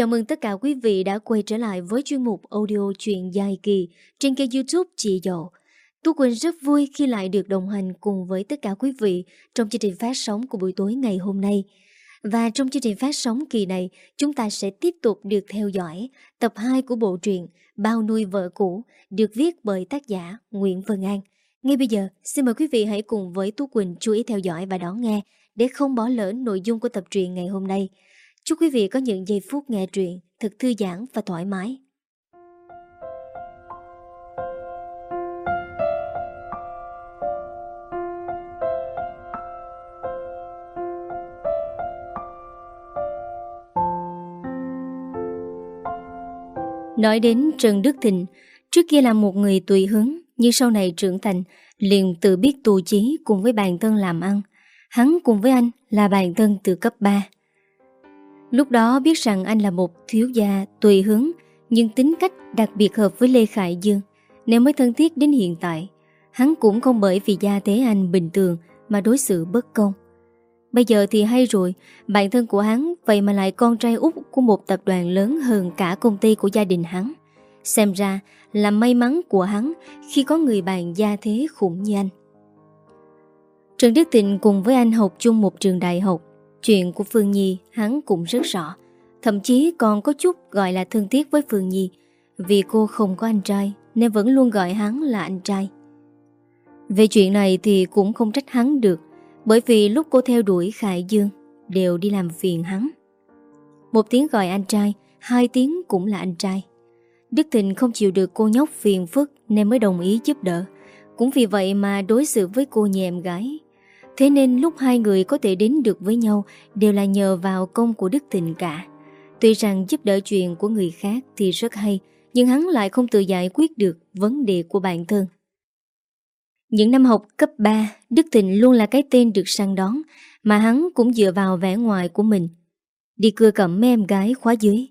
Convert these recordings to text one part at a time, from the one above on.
Chào mừng tất cả quý vị đã quay trở lại với chuyên mục audio truyện dài kỳ trên kênh youtube Chị Dậu. Tú Quỳnh rất vui khi lại được đồng hành cùng với tất cả quý vị trong chương trình phát sóng của buổi tối ngày hôm nay. Và trong chương trình phát sóng kỳ này, chúng ta sẽ tiếp tục được theo dõi tập 2 của bộ truyện Bao nuôi vợ cũ được viết bởi tác giả Nguyễn Vân An. Ngay bây giờ, xin mời quý vị hãy cùng với Tú Quỳnh chú ý theo dõi và đón nghe để không bỏ lỡ nội dung của tập truyện ngày hôm nay. Chúc quý vị có những giây phút nghe truyện thật thư giãn và thoải mái. Nói đến Trần Đức Thịnh, trước kia là một người tùy hứng, nhưng sau này trưởng thành, liền tự biết tù chí cùng với bạn thân làm ăn. Hắn cùng với anh là bạn thân từ cấp 3. Lúc đó biết rằng anh là một thiếu gia tùy hứng, nhưng tính cách đặc biệt hợp với Lê Khải Dương, nên mới thân thiết đến hiện tại. Hắn cũng không bởi vì gia thế anh bình thường mà đối xử bất công. Bây giờ thì hay rồi, bạn thân của hắn vậy mà lại con trai út của một tập đoàn lớn hơn cả công ty của gia đình hắn. Xem ra là may mắn của hắn khi có người bạn gia thế khủng như anh. Trần Đức Tịnh cùng với anh học chung một trường đại học. Chuyện của Phương Nhi hắn cũng rất rõ. Thậm chí còn có chút gọi là thương tiếc với Phương Nhi vì cô không có anh trai nên vẫn luôn gọi hắn là anh trai. Về chuyện này thì cũng không trách hắn được bởi vì lúc cô theo đuổi Khải Dương đều đi làm phiền hắn. Một tiếng gọi anh trai, hai tiếng cũng là anh trai. Đức Thịnh không chịu được cô nhóc phiền phức nên mới đồng ý giúp đỡ. Cũng vì vậy mà đối xử với cô như em gái. Thế nên lúc hai người có thể đến được với nhau đều là nhờ vào công của Đức Thịnh cả. Tuy rằng giúp đỡ chuyện của người khác thì rất hay, nhưng hắn lại không tự giải quyết được vấn đề của bản thân. Những năm học cấp 3, Đức Thịnh luôn là cái tên được săn đón, mà hắn cũng dựa vào vẻ ngoài của mình. Đi cưa cẩm mấy em gái khóa dưới.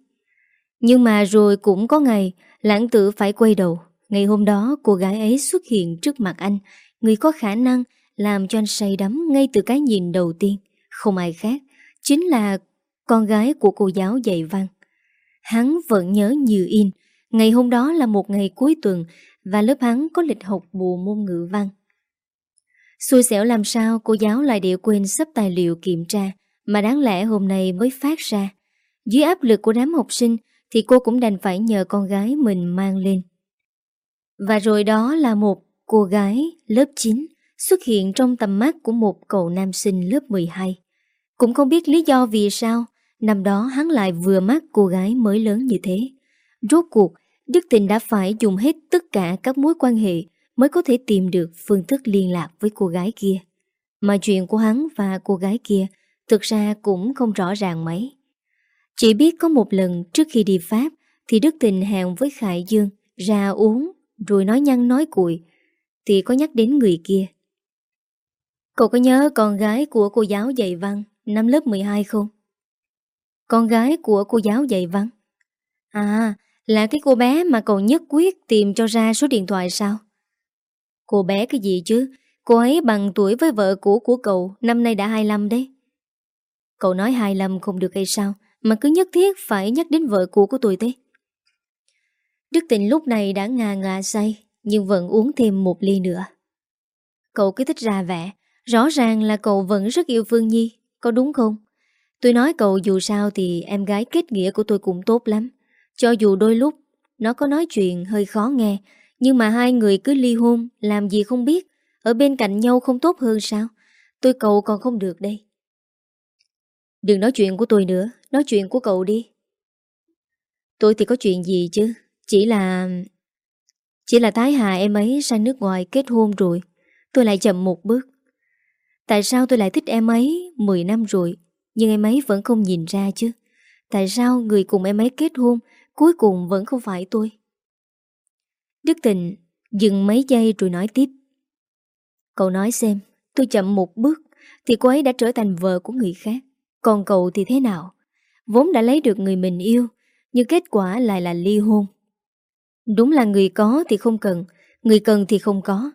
Nhưng mà rồi cũng có ngày, lãng tử phải quay đầu. Ngày hôm đó, cô gái ấy xuất hiện trước mặt anh, người có khả năng làm cho anh say đắm ngay từ cái nhìn đầu tiên. Không ai khác, chính là con gái của cô giáo dạy văn. Hắn vẫn nhớ như in, ngày hôm đó là một ngày cuối tuần và lớp hắn có lịch học bù môn ngữ văn. Xui xẻo làm sao cô giáo lại để quên sắp tài liệu kiểm tra mà đáng lẽ hôm nay mới phát ra. Dưới áp lực của đám học sinh thì cô cũng đành phải nhờ con gái mình mang lên. Và rồi đó là một cô gái lớp 9 xuất hiện trong tầm mắt của một cậu nam sinh lớp 12. Cũng không biết lý do vì sao năm đó hắn lại vừa mắt cô gái mới lớn như thế. Rốt cuộc, Đức Tình đã phải dùng hết tất cả các mối quan hệ mới có thể tìm được phương thức liên lạc với cô gái kia. Mà chuyện của hắn và cô gái kia thực ra cũng không rõ ràng mấy. Chỉ biết có một lần trước khi đi Pháp thì Đức Tình hẹn với Khải Dương ra uống rồi nói nhăn nói cuội thì có nhắc đến người kia. Cậu có nhớ con gái của cô giáo dạy văn năm lớp 12 không? Con gái của cô giáo dạy văn? À, là cái cô bé mà cậu nhất quyết tìm cho ra số điện thoại sao? Cô bé cái gì chứ? Cô ấy bằng tuổi với vợ cũ của cậu, năm nay đã 25 đấy. Cậu nói 25 không được hay sao? Mà cứ nhất thiết phải nhắc đến vợ cũ của tôi thế. Đức tình lúc này đã ngà ngà say, nhưng vẫn uống thêm một ly nữa. Cậu cứ thích ra vẻ, rõ ràng là cậu vẫn rất yêu Phương Nhi, có đúng không? Tôi nói cậu dù sao thì em gái kết nghĩa của tôi cũng tốt lắm. Cho dù đôi lúc nó có nói chuyện hơi khó nghe, nhưng mà hai người cứ ly hôn, làm gì không biết, ở bên cạnh nhau không tốt hơn sao? Tôi cậu còn không được đây. Đừng nói chuyện của tôi nữa, nói chuyện của cậu đi. Tôi thì có chuyện gì chứ, chỉ là... Chỉ là Thái Hà em ấy sang nước ngoài kết hôn rồi, tôi lại chậm một bước. Tại sao tôi lại thích em ấy 10 năm rồi, nhưng em ấy vẫn không nhìn ra chứ? Tại sao người cùng em ấy kết hôn Cuối cùng vẫn không phải tôi? Đức Tình Dừng mấy giây rồi nói tiếp. Cậu nói xem Tôi chậm một bước Thì cô ấy đã trở thành vợ của người khác. Còn cậu thì thế nào? Vốn đã lấy được người mình yêu Nhưng kết quả lại là ly hôn. Đúng là người có thì không cần Người cần thì không có.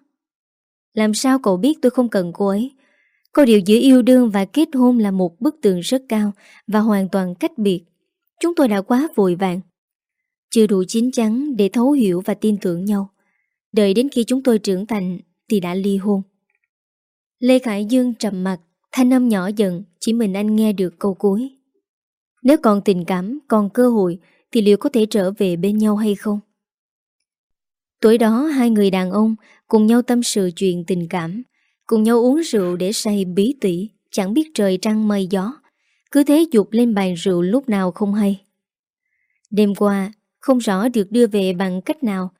Làm sao cậu biết tôi không cần cô ấy? Có điều giữa yêu đương và kết hôn là một bức tường rất cao Và hoàn toàn cách biệt. Chúng tôi đã quá vội vàng. Chưa đủ chín chắn để thấu hiểu và tin tưởng nhau. Đợi đến khi chúng tôi trưởng thành Thì đã ly hôn. Lê Khải Dương trầm mặt Thanh âm nhỏ dần Chỉ mình anh nghe được câu cuối. Nếu còn tình cảm, còn cơ hội Thì liệu có thể trở về bên nhau hay không? Tuổi đó hai người đàn ông Cùng nhau tâm sự chuyện tình cảm. Cùng nhau uống rượu để say bí tỉ, Chẳng biết trời trăng mây gió. Cứ thế dục lên bàn rượu lúc nào không hay. Đêm qua, Không rõ được đưa về bằng cách nào.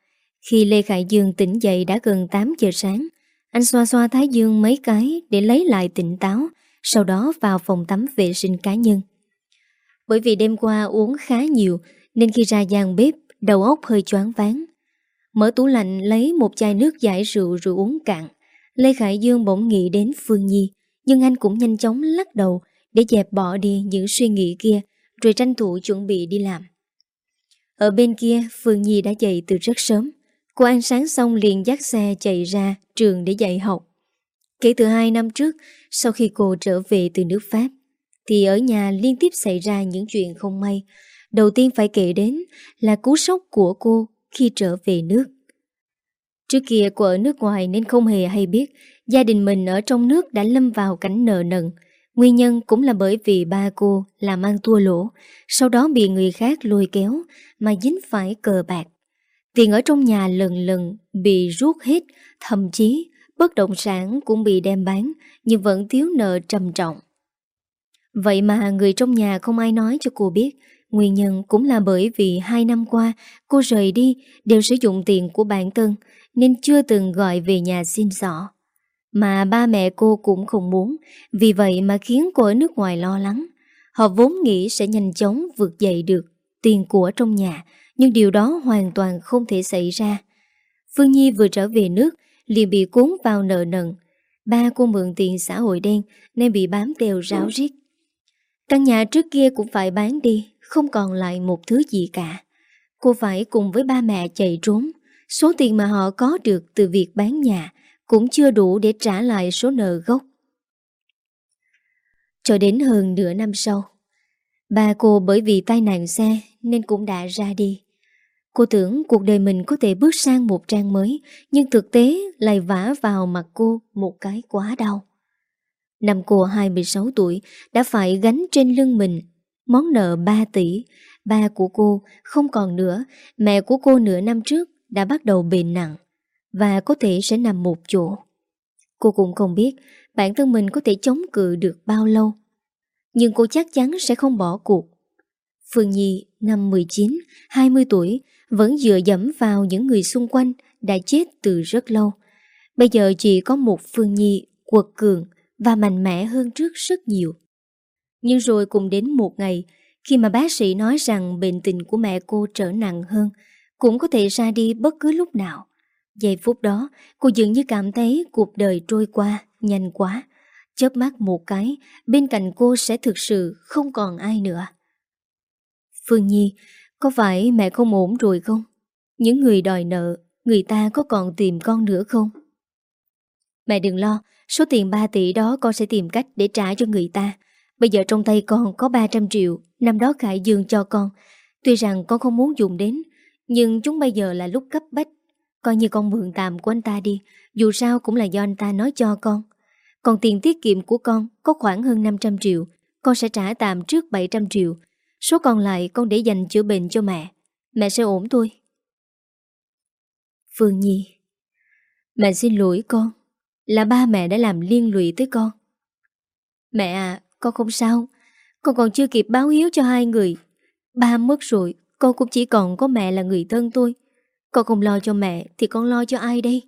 Khi Lê Khải Dương tỉnh dậy đã gần 8 giờ sáng, Anh xoa xoa Thái Dương mấy cái Để lấy lại tỉnh táo, Sau đó vào phòng tắm vệ sinh cá nhân. Bởi vì đêm qua uống khá nhiều, Nên khi ra gian bếp, Đầu óc hơi choáng váng. Mở tủ lạnh lấy một chai nước giải rượu rồi uống cạn. Lê Khải Dương bỗng nghĩ đến Phương Nhi, Nhưng anh cũng nhanh chóng lắc đầu Để dẹp bỏ đi những suy nghĩ kia, Rồi tranh thủ chuẩn bị đi làm. Ở bên kia, Phương Nhi đã dậy từ rất sớm. Cô ăn sáng xong liền dắt xe chạy ra trường để dạy học. Kể từ 2 năm trước, Sau khi cô trở về từ nước Pháp, Thì ở nhà liên tiếp xảy ra những chuyện không may. Đầu tiên phải kể đến là cú sốc của cô khi trở về nước. Trước kia cô ở nước ngoài nên không hề hay biết gia đình mình ở trong nước đã lâm vào cảnh nợ nần. Nguyên nhân cũng là bởi vì ba cô làm ăn thua lỗ, sau đó bị người khác lôi kéo mà dính phải cờ bạc. Tiền ở trong nhà lần lần bị rút hết, thậm chí bất động sản cũng bị đem bán nhưng vẫn thiếu nợ trầm trọng. Vậy mà người trong nhà không ai nói cho cô biết Nguyên nhân cũng là bởi vì hai năm qua cô rời đi đều sử dụng tiền của bản thân nên chưa từng gọi về nhà xin xỏ. Mà ba mẹ cô cũng không muốn, vì vậy mà khiến cô ở nước ngoài lo lắng. Họ vốn nghĩ sẽ nhanh chóng vượt dậy được tiền của trong nhà, nhưng điều đó hoàn toàn không thể xảy ra. Phương Nhi vừa trở về nước, liền bị cuốn vào nợ nần. Ba cô mượn tiền xã hội đen nên bị bám đều ráo riết. Căn nhà trước kia cũng phải bán đi, không còn lại một thứ gì cả. Cô phải cùng với ba mẹ chạy trốn. Số tiền mà họ có được từ việc bán nhà cũng chưa đủ để trả lại số nợ gốc. Cho đến hơn nửa năm sau, ba cô bởi vì tai nạn xe nên cũng đã ra đi. Cô tưởng cuộc đời mình có thể bước sang một trang mới, nhưng thực tế lại vả vào mặt cô một cái quá đau. Năm cô 26 tuổi đã phải gánh trên lưng mình Món nợ 3 tỷ, ba của cô không còn nữa, mẹ của cô nửa năm trước đã bắt đầu bệnh nặng và có thể sẽ nằm một chỗ. Cô cũng không biết bản thân mình có thể chống cự được bao lâu. Nhưng cô chắc chắn sẽ không bỏ cuộc. Phương Nhi, năm 19, 20 tuổi, vẫn dựa dẫm vào những người xung quanh đã chết từ rất lâu. Bây giờ chỉ có một Phương Nhi quật cường và mạnh mẽ hơn trước rất nhiều. Nhưng rồi cùng đến một ngày, khi mà bác sĩ nói rằng bệnh tình của mẹ cô trở nặng hơn, cũng có thể ra đi bất cứ lúc nào. Giây phút đó, cô dường như cảm thấy cuộc đời trôi qua, nhanh quá. Chớp mắt một cái, bên cạnh cô sẽ thực sự không còn ai nữa. Phương Nhi, có phải mẹ không ổn rồi không? Những người đòi nợ, người ta có còn tìm con nữa không? Mẹ đừng lo, số tiền 3 tỷ đó con sẽ tìm cách để trả cho người ta. Bây giờ trong tay con có 300 triệu Năm đó Khải Dương cho con Tuy rằng con không muốn dùng đến nhưng chúng bây giờ là lúc cấp bách. Coi như con mượn tạm của anh ta đi, Dù sao cũng là do anh ta nói cho con. Còn tiền tiết kiệm của con Có khoảng hơn 500 triệu, Con sẽ trả tạm trước 700 triệu. Số còn lại con để dành chữa bệnh cho mẹ. Mẹ sẽ ổn thôi. Phương Nhi, Mẹ xin lỗi con. Là ba mẹ đã làm liên lụy tới con. Mẹ à con không sao. Con còn chưa kịp báo hiếu cho hai người. Ba mất rồi. Con cũng chỉ còn có mẹ là người thân tôi. Con không lo cho mẹ Thì con lo cho ai đây?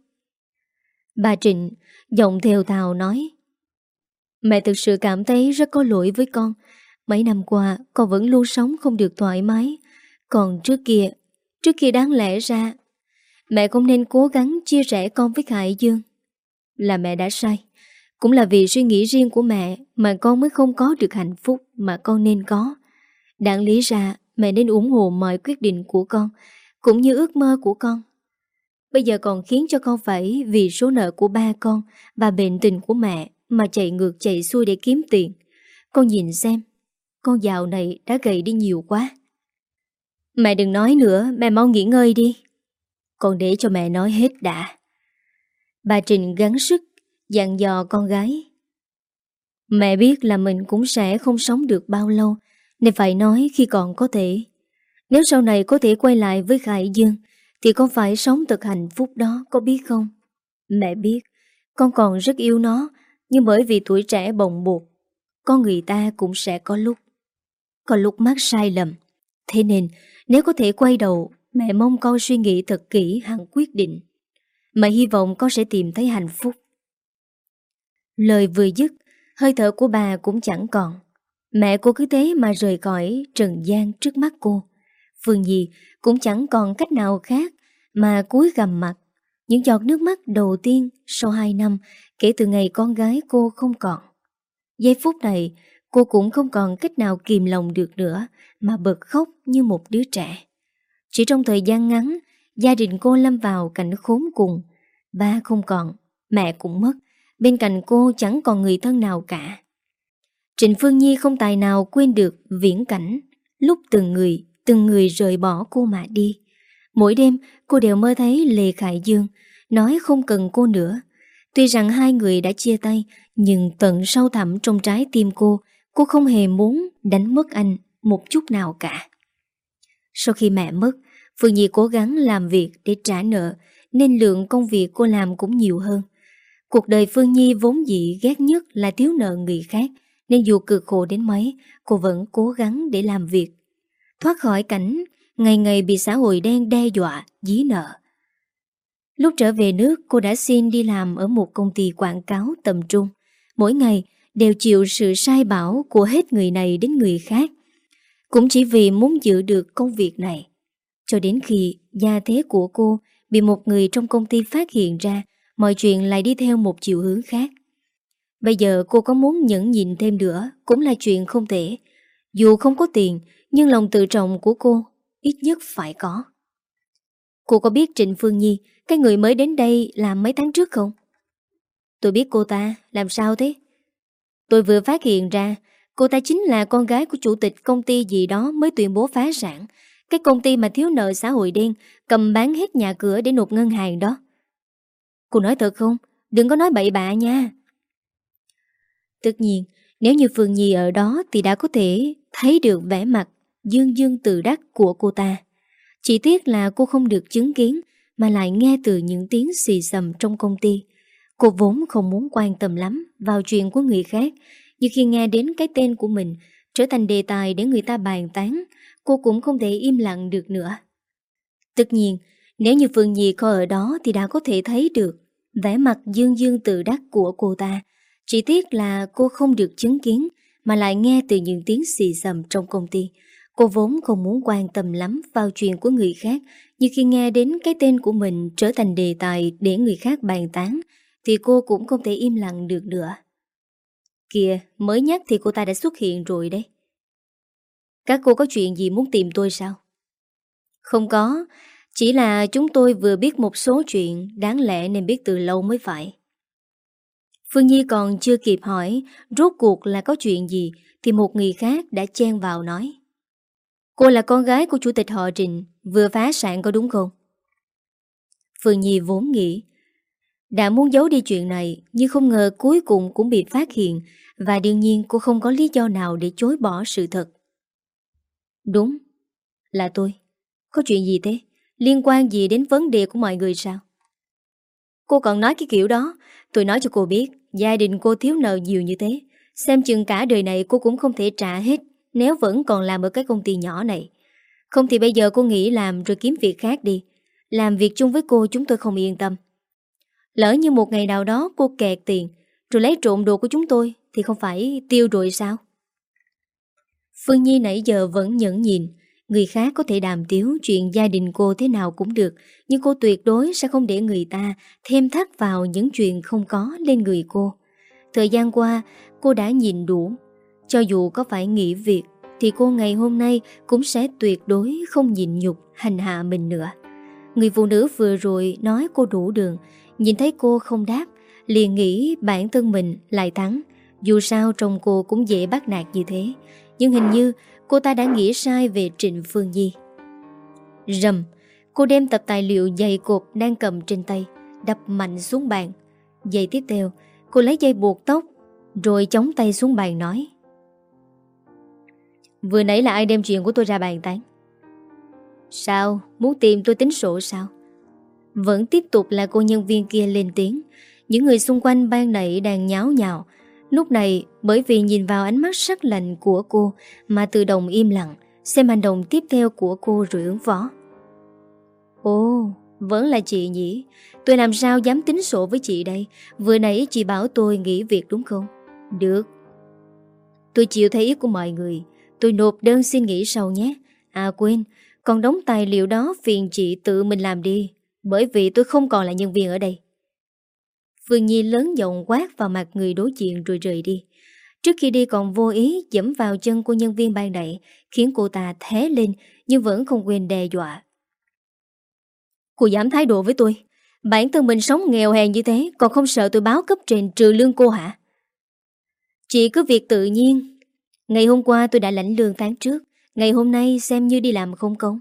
Bà Trịnh Giọng theo thào nói, Mẹ thực sự cảm thấy rất có lỗi với con. Mấy năm qua, Con vẫn luôn sống không được thoải mái. Còn trước kia Trước kia đáng lẽ ra, Mẹ không nên cố gắng chia sẻ con với Khải Dương. Là mẹ đã sai. Cũng là vì suy nghĩ riêng của mẹ mà con mới không có được hạnh phúc mà con nên có. Đáng lý ra mẹ nên ủng hộ mọi quyết định của con, cũng như ước mơ của con. Bây giờ còn khiến cho con phải vì số nợ của ba con và bệnh tình của mẹ mà chạy ngược chạy xuôi để kiếm tiền. Con nhìn xem, Con dạo này đã gầy đi nhiều quá Mẹ đừng nói nữa Mẹ mau nghỉ ngơi đi Con để cho mẹ nói hết đã Bà Trình gắng sức Dặn dò con gái Mẹ biết là mình cũng sẽ không sống được bao lâu nên phải nói khi còn có thể. Nếu sau này có thể quay lại với Khải Dương, Thì con phải sống thật hạnh phúc đó Có biết không? Mẹ biết, Con còn rất yêu nó, Nhưng bởi vì tuổi trẻ bồng bột, Con người ta cũng sẽ có lúc Có lúc mắc sai lầm. Thế nên, nếu có thể quay đầu, Mẹ mong con suy nghĩ thật kỹ hẳn quyết định Mẹ hy vọng con sẽ tìm thấy hạnh phúc. Lời vừa dứt, Hơi thở của bà cũng chẳng còn. Mẹ cô cứ thế mà rời khỏi trần gian trước mắt cô. Phương Nhi cũng chẳng còn cách nào khác Mà cúi gầm mặt. Những giọt nước mắt đầu tiên Sau 2 năm Kể từ ngày con gái cô không còn. Giây phút này, Cô cũng không còn cách nào kìm lòng được nữa Mà bật khóc như một đứa trẻ. Chỉ trong thời gian ngắn, Gia đình cô lâm vào cảnh khốn cùng. Ba không còn, Mẹ cũng mất. Bên cạnh cô chẳng còn người thân nào cả. Trịnh Phương Nhi không tài nào quên được viễn cảnh. Lúc từng người Từng người rời bỏ cô mà đi. Mỗi đêm, cô đều mơ thấy Lê Khải Dương, Nói không cần cô nữa. Tuy rằng hai người đã chia tay, Nhưng tận sâu thẳm trong trái tim cô Cô không hề muốn đánh mất anh Một chút nào cả. Sau khi mẹ mất, Phương Nhi cố gắng làm việc để trả nợ, Nên lượng công việc cô làm cũng nhiều hơn. Cuộc đời Phương Nhi vốn dĩ ghét nhất là thiếu nợ người khác. Nên dù cực khổ đến mấy, Cô vẫn cố gắng để làm việc. Thoát khỏi cảnh, Ngày ngày bị xã hội đen đe dọa, Dí nợ. Lúc trở về nước, cô đã xin đi làm Ở một công ty quảng cáo tầm trung. Mỗi ngày đều chịu sự sai bảo Của hết người này đến người khác. Cũng chỉ vì muốn giữ được công việc này. Cho đến khi gia thế của cô Bị một người trong công ty phát hiện ra, mọi chuyện lại đi theo một chiều hướng khác. Bây giờ cô có muốn nhẫn nhịn thêm nữa cũng là chuyện không thể. Dù không có tiền, nhưng lòng tự trọng của cô ít nhất phải có. Cô có biết Trịnh Phương Nhi, cái người mới đến đây làm mấy tháng trước không? Tôi biết cô ta, làm sao thế? Tôi vừa phát hiện ra, cô ta chính là con gái của chủ tịch công ty gì đó mới tuyên bố phá sản. Cái công ty mà thiếu nợ xã hội đen, cầm bán hết nhà cửa để nộp ngân hàng đó. Cô nói thật không? Đừng có nói bậy bạ nha. Tất nhiên, nếu như Phương Nhi ở đó thì đã có thể thấy được vẻ mặt dương dương tự đắc của cô ta. Chỉ tiếc là cô không được chứng kiến mà lại nghe từ những tiếng xì xầm trong công ty. Cô vốn không muốn quan tâm lắm vào chuyện của người khác, nhưng khi nghe đến cái tên của mình trở thành đề tài để người ta bàn tán, cô cũng không thể im lặng được nữa. Tất nhiên, nếu như Phương Nhi có ở đó thì đã có thể thấy được vẻ mặt dương dương tự đắc của cô ta. Chỉ tiếc là cô không được chứng kiến mà lại nghe từ những tiếng xì xầm trong công ty. Cô vốn không muốn quan tâm lắm vào chuyện của người khác, nhưng khi nghe đến cái tên của mình trở thành đề tài để người khác bàn tán, thì cô cũng không thể im lặng được nữa. Kìa, mới nhắc thì cô ta đã xuất hiện rồi đấy. Các cô có chuyện gì muốn tìm tôi sao? Không có, chỉ là chúng tôi vừa biết một số chuyện đáng lẽ nên biết từ lâu mới phải. Phương Nhi còn chưa kịp hỏi rốt cuộc là có chuyện gì thì một người khác đã chen vào nói. Cô là con gái của chủ tịch họ Trịnh, vừa phá sản có đúng không? Phương Nhi vốn nghĩ đã muốn giấu đi chuyện này nhưng không ngờ cuối cùng cũng bị phát hiện và đương nhiên cô không có lý do nào để chối bỏ sự thật. Đúng, là tôi. Có chuyện gì thế? Liên quan gì đến vấn đề của mọi người sao Cô còn nói cái kiểu đó Tôi nói cho cô biết Gia đình cô thiếu nợ nhiều như thế. Xem chừng cả đời này cô cũng không thể trả hết, Nếu vẫn còn làm ở cái công ty nhỏ này. Không thì bây giờ cô nghĩ làm Rồi kiếm việc khác đi. Làm việc chung với cô chúng tôi không yên tâm. Lỡ như một ngày nào đó cô kẹt tiền, Rồi lấy trộm đồ của chúng tôi, Thì không phải tiêu rồi sao? Phương Nhi nãy giờ vẫn nhẫn nhìn Người khác có thể đàm tiếu chuyện gia đình cô thế nào cũng được, nhưng cô tuyệt đối sẽ không để người ta thêm thắt vào những chuyện không có lên người cô. Thời gian qua, cô đã nhìn đủ. Cho dù có phải nghỉ việc, thì cô ngày hôm nay cũng sẽ tuyệt đối không nhịn nhục hành hạ mình nữa. Người phụ nữ vừa rồi nói cô đủ đường, nhìn thấy cô không đáp, liền nghĩ bản thân mình lại thắng. Dù sao trong cô cũng dễ bắt nạt như thế Nhưng hình như cô ta đã nghĩ sai về Trịnh Phương Nhi. Rầm, cô đem tập tài liệu dày cột đang cầm trên tay, đập mạnh xuống bàn. Giây tiếp theo, cô lấy dây buộc tóc, rồi chống tay xuống bàn nói. Vừa nãy là ai đem chuyện của tôi ra bàn tán? Sao? Muốn tìm tôi tính sổ sao? Vẫn tiếp tục là cô nhân viên kia lên tiếng Những người xung quanh ban nãy đang nháo nhào Lúc này, bởi vì nhìn vào ánh mắt sắc lạnh của cô Mà tự động im lặng, Xem hành động tiếp theo của cô rồi ứng phó. Ồ, Vẫn là chị nhỉ? Tôi làm sao dám tính sổ với chị đây? Vừa nãy chị bảo tôi nghỉ việc đúng không? Được. Tôi chịu thấy ý của mọi người. Tôi nộp đơn xin nghỉ sau nhé. À quên. Còn đóng tài liệu đó phiền chị tự mình làm đi. Bởi vì tôi không còn là nhân viên ở đây. Phương Nhi lớn giọng quát vào mặt người đối diện rồi rời đi. Trước khi đi còn vô ý dẫm vào chân của nhân viên ban đẩy Khiến cô ta thế lên nhưng vẫn không quên đe dọa. Cô dám thái độ với tôi? Bản thân mình sống nghèo hèn như thế, Còn không sợ tôi báo cấp trên trừ lương cô hả? Chỉ cứ việc tự nhiên. Ngày hôm qua tôi đã lãnh lương tháng trước, Ngày hôm nay xem như đi làm không công.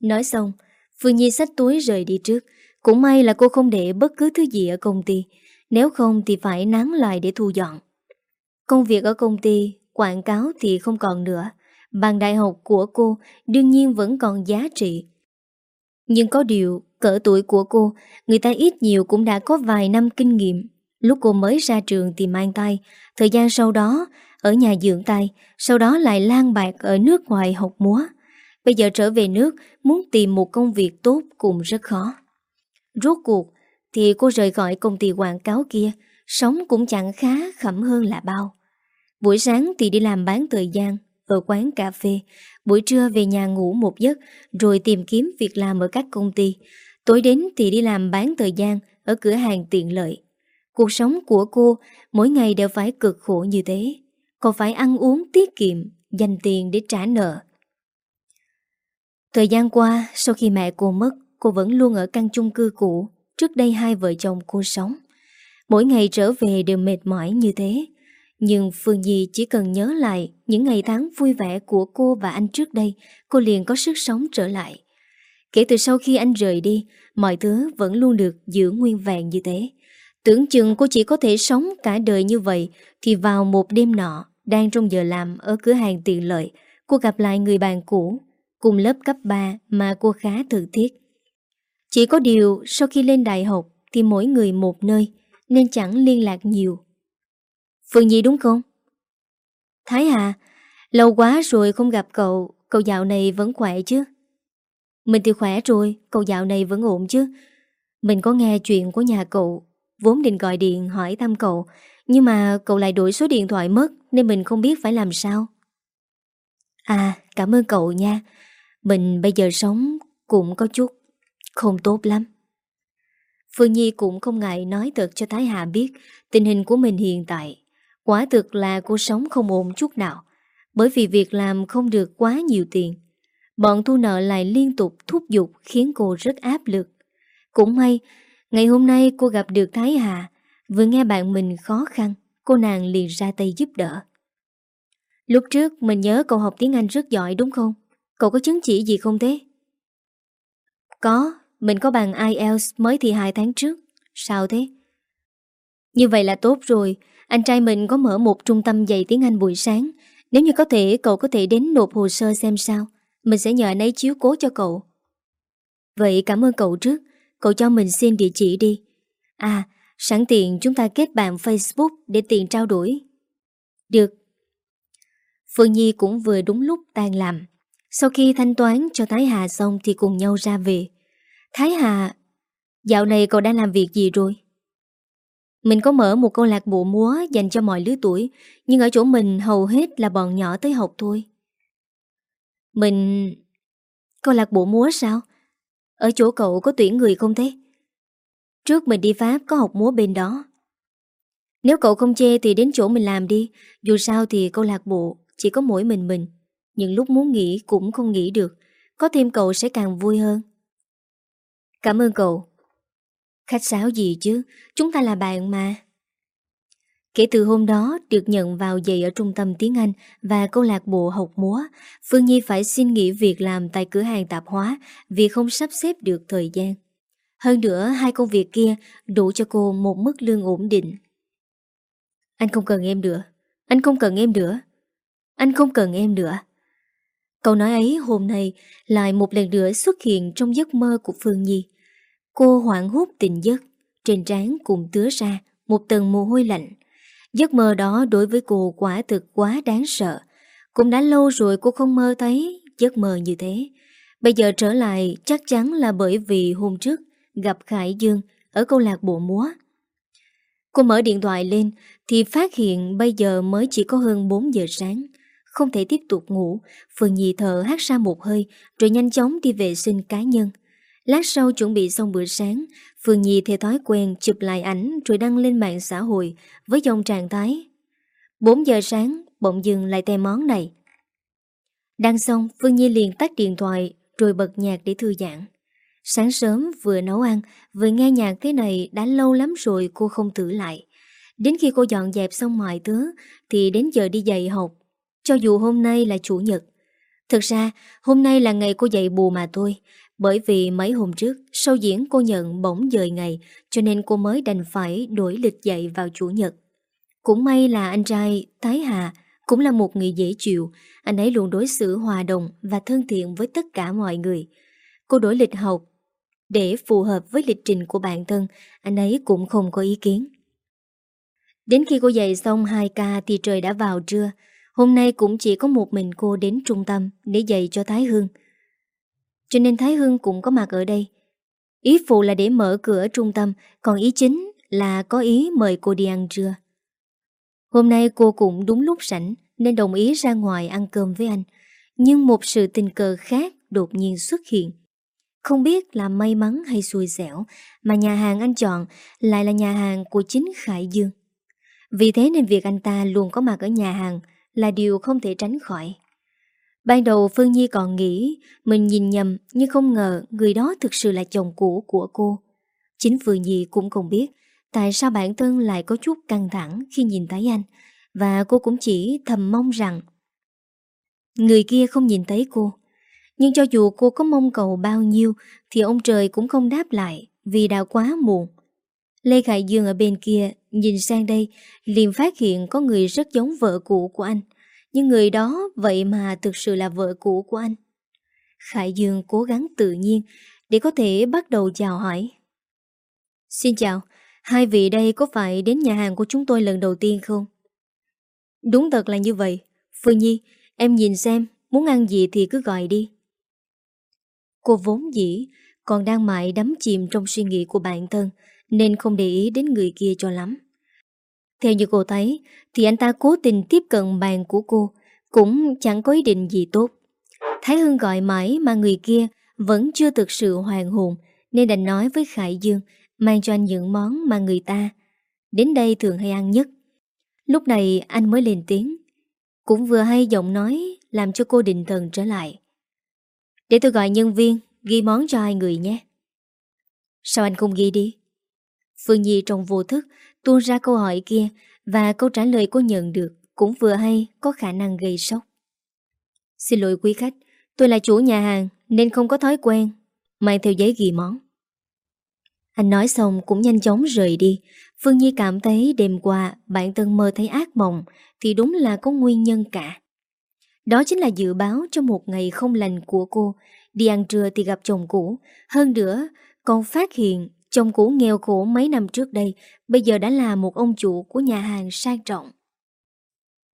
Nói xong, Phương Nhi xách túi rời đi trước. Cũng may là cô không để bất cứ thứ gì ở công ty. Nếu không thì phải nán lại để thu dọn. Công việc ở công ty, Quảng cáo thì không còn nữa. Bằng đại học của cô, Đương nhiên vẫn còn giá trị. Nhưng có điều, Cỡ tuổi của cô, Người ta ít nhiều cũng đã có vài năm kinh nghiệm. Lúc cô mới ra trường thì mang tay. Thời gian sau đó, Ở nhà dưỡng tay, Sau đó lại lan bạc ở nước ngoài học múa. Bây giờ trở về nước, Muốn tìm một công việc tốt cũng rất khó. Rốt cuộc Thì cô rời khỏi công ty quảng cáo kia Sống cũng chẳng khá khẩm hơn là bao. Buổi sáng thì đi làm bán thời gian Ở quán cà phê. Buổi trưa về nhà ngủ một giấc Rồi tìm kiếm việc làm ở các công ty. Tối đến thì đi làm bán thời gian Ở cửa hàng tiện lợi. Cuộc sống của cô Mỗi ngày đều phải cực khổ như thế. Còn phải ăn uống tiết kiệm Dành tiền để trả nợ. Thời gian qua, sau khi mẹ cô mất, cô vẫn luôn ở căn chung cư cũ, trước đây hai vợ chồng cô sống. Mỗi ngày trở về đều mệt mỏi như thế. Nhưng Phương Nhi chỉ cần nhớ lại những ngày tháng vui vẻ của cô và anh trước đây, cô liền có sức sống trở lại. Kể từ sau khi anh rời đi, mọi thứ vẫn luôn được giữ nguyên vẹn như thế. Tưởng chừng cô chỉ có thể sống cả đời như vậy, thì vào một đêm nọ, đang trong giờ làm ở cửa hàng tiện lợi, cô gặp lại người bạn cũ cùng lớp cấp 3 mà cô khá tự thiết. Chỉ có điều sau khi lên đại học thì mỗi người một nơi nên chẳng liên lạc nhiều. Phương Nhi đúng không? Thái Hà, lâu quá rồi không gặp cậu, cậu dạo này vẫn khỏe chứ? Mình thì khỏe rồi, cậu dạo này vẫn ổn chứ? Mình có nghe chuyện của nhà cậu, vốn định gọi điện hỏi thăm cậu, nhưng mà cậu lại đổi số điện thoại mất nên mình không biết phải làm sao. À, cảm ơn cậu nha. Mình bây giờ sống cũng có chút không tốt lắm. Phương Nhi cũng không ngại nói thật cho Thái Hà biết tình hình của mình hiện tại. Quả thực là cô sống không ổn chút nào. Bởi vì việc làm không được quá nhiều tiền. Bọn thu nợ lại liên tục thúc giục khiến cô rất áp lực. Cũng may, ngày hôm nay cô gặp được Thái Hà. Vừa nghe bạn mình khó khăn, cô nàng liền ra tay giúp đỡ. Lúc trước mình nhớ cậu học tiếng Anh rất giỏi đúng không? Cậu có chứng chỉ gì không thế? Có, mình có bằng IELTS mới thi 2 tháng trước. Sao thế? Như vậy là tốt rồi. Anh trai mình có mở một trung tâm dạy tiếng Anh buổi sáng. Nếu như có thể, cậu có thể đến nộp hồ sơ xem sao. Mình sẽ nhờ anh ấy chiếu cố cho cậu. Vậy cảm ơn cậu trước. Cậu cho mình xin địa chỉ đi. À, sẵn tiện chúng ta kết bạn Facebook để tiện trao đổi. Được. Phương Nhi cũng vừa đúng lúc tan làm. Sau khi thanh toán cho Thái Hà xong thì cùng nhau ra về. Thái Hà, dạo này cậu đang làm việc gì rồi? Mình có mở một câu lạc bộ múa dành cho mọi lứa tuổi, nhưng ở chỗ mình hầu hết là bọn nhỏ tới học thôi. Mình... Câu lạc bộ múa sao? Ở chỗ cậu có tuyển người không thế? Trước mình đi Pháp có học múa bên đó. Nếu cậu không chê thì đến chỗ mình làm đi, dù sao thì câu lạc bộ chỉ có mỗi mình mình. những lúc muốn nghỉ cũng không nghỉ được Có thêm cậu sẽ càng vui hơn Cảm ơn cậu Khách sáo gì chứ Chúng ta là bạn mà Kể từ hôm đó được nhận vào dạy ở trung tâm tiếng Anh và câu lạc bộ học múa, Phương Nhi phải xin nghỉ việc làm tại cửa hàng tạp hóa vì không sắp xếp được thời gian. Hơn nữa, hai công việc kia đủ cho cô một mức lương ổn định. Anh không cần em nữa. Anh không cần em nữa. Anh không cần em nữa. Câu nói ấy hôm nay lại một lần nữa xuất hiện trong giấc mơ của Phương Nhi. Cô hoảng hốt tình giấc, trên trán cùng tứa ra một tầng mồ hôi lạnh. Giấc mơ đó đối với cô quả thực quá đáng sợ. Cũng đã lâu rồi cô không mơ thấy giấc mơ như thế. Bây giờ trở lại chắc chắn là bởi vì hôm trước gặp Khải Dương ở câu lạc bộ múa. Cô mở điện thoại lên thì phát hiện bây giờ mới chỉ có hơn 4 giờ sáng. Không thể tiếp tục ngủ, Phương Nhi thở hát ra một hơi rồi nhanh chóng đi vệ sinh cá nhân. Lát sau chuẩn bị xong bữa sáng, Phương Nhi theo thói quen chụp lại ảnh rồi đăng lên mạng xã hội với dòng trạng thái. 4 giờ sáng, bỗng dừng lại tem món này. Đăng xong, Phương Nhi liền tắt điện thoại rồi bật nhạc để thư giãn. Sáng sớm vừa nấu ăn, vừa nghe nhạc thế này đã lâu lắm rồi cô không thử lại. Đến khi cô dọn dẹp xong mọi thứ thì đến giờ đi dạy học. Cho dù hôm nay là chủ nhật. Thực ra, hôm nay là ngày cô dạy bù mà thôi. Bởi vì mấy hôm trước, sau diễn cô nhận bỗng dời ngày cho nên cô mới đành phải đổi lịch dạy vào chủ nhật. Cũng may là anh trai Thái Hà cũng là một người dễ chịu, anh ấy luôn đối xử hòa đồng và thân thiện với tất cả mọi người. Cô đổi lịch học để phù hợp với lịch trình của bản thân, anh ấy cũng không có ý kiến. Đến khi cô dạy xong 2 ca thì trời đã vào trưa. Hôm nay cũng chỉ có một mình cô đến trung tâm để dạy cho Thái Hương. Cho nên Thái Hương cũng có mặt ở đây. Ý phụ là để mở cửa trung tâm, còn ý chính là có ý mời cô đi ăn trưa. Hôm nay cô cũng đúng lúc rảnh nên đồng ý ra ngoài ăn cơm với anh. Nhưng một sự tình cờ khác đột nhiên xuất hiện. Không biết là may mắn hay xui xẻo mà nhà hàng anh chọn lại là nhà hàng của chính Khải Dương. Vì thế nên việc anh ta luôn có mặt ở nhà hàng là điều không thể tránh khỏi. Ban đầu Phương Nhi còn nghĩ mình nhìn nhầm nhưng không ngờ người đó thực sự là chồng cũ của cô. Chính Phương Nhi cũng không biết tại sao bản thân lại có chút căng thẳng khi nhìn thấy anh và cô cũng chỉ thầm mong rằng người kia không nhìn thấy cô. Nhưng cho dù cô có mong cầu bao nhiêu thì ông trời cũng không đáp lại vì đã quá muộn. Lê Khải Dương ở bên kia nhìn sang đây liền phát hiện có người rất giống vợ cũ của anh. Nhưng người đó vậy mà thực sự là vợ cũ của anh. Khải Dương cố gắng tự nhiên để có thể bắt đầu chào hỏi. Xin chào, hai vị đây có phải đến nhà hàng của chúng tôi lần đầu tiên không? Đúng thật là như vậy. Phương Nhi, em nhìn xem, muốn ăn gì thì cứ gọi đi. Cô vốn dĩ còn đang mãi đắm chìm trong suy nghĩ của bản thân nên không để ý đến người kia cho lắm. Theo như cô thấy, thì anh ta cố tình tiếp cận bàn của cô, cũng chẳng có ý định gì tốt. Thái Hưng gọi mãi mà người kia vẫn chưa thực sự hoàn hồn, nên đành nói với Khải Dương, mang cho anh những món mà người ta đến đây thường hay ăn nhất. Lúc này anh mới lên tiếng, cũng vừa hay giọng nói làm cho cô định thần trở lại. Để tôi gọi nhân viên Ghi món cho hai người nhé Sao anh không ghi đi Phương Nhi trong vô thức Tuôn ra câu hỏi kia Và câu trả lời cô nhận được Cũng vừa hay có khả năng gây sốc Xin lỗi quý khách Tôi là chủ nhà hàng Nên không có thói quen Mang theo giấy ghi món Anh nói xong cũng nhanh chóng rời đi Phương Nhi cảm thấy đêm qua Bản thân mơ thấy ác mộng Thì đúng là có nguyên nhân cả đó chính là dự báo cho một ngày không lành của cô. Đi ăn trưa thì gặp chồng cũ. Hơn nữa, còn phát hiện chồng cũ nghèo khổ mấy năm trước đây, bây giờ đã là một ông chủ của nhà hàng sang trọng.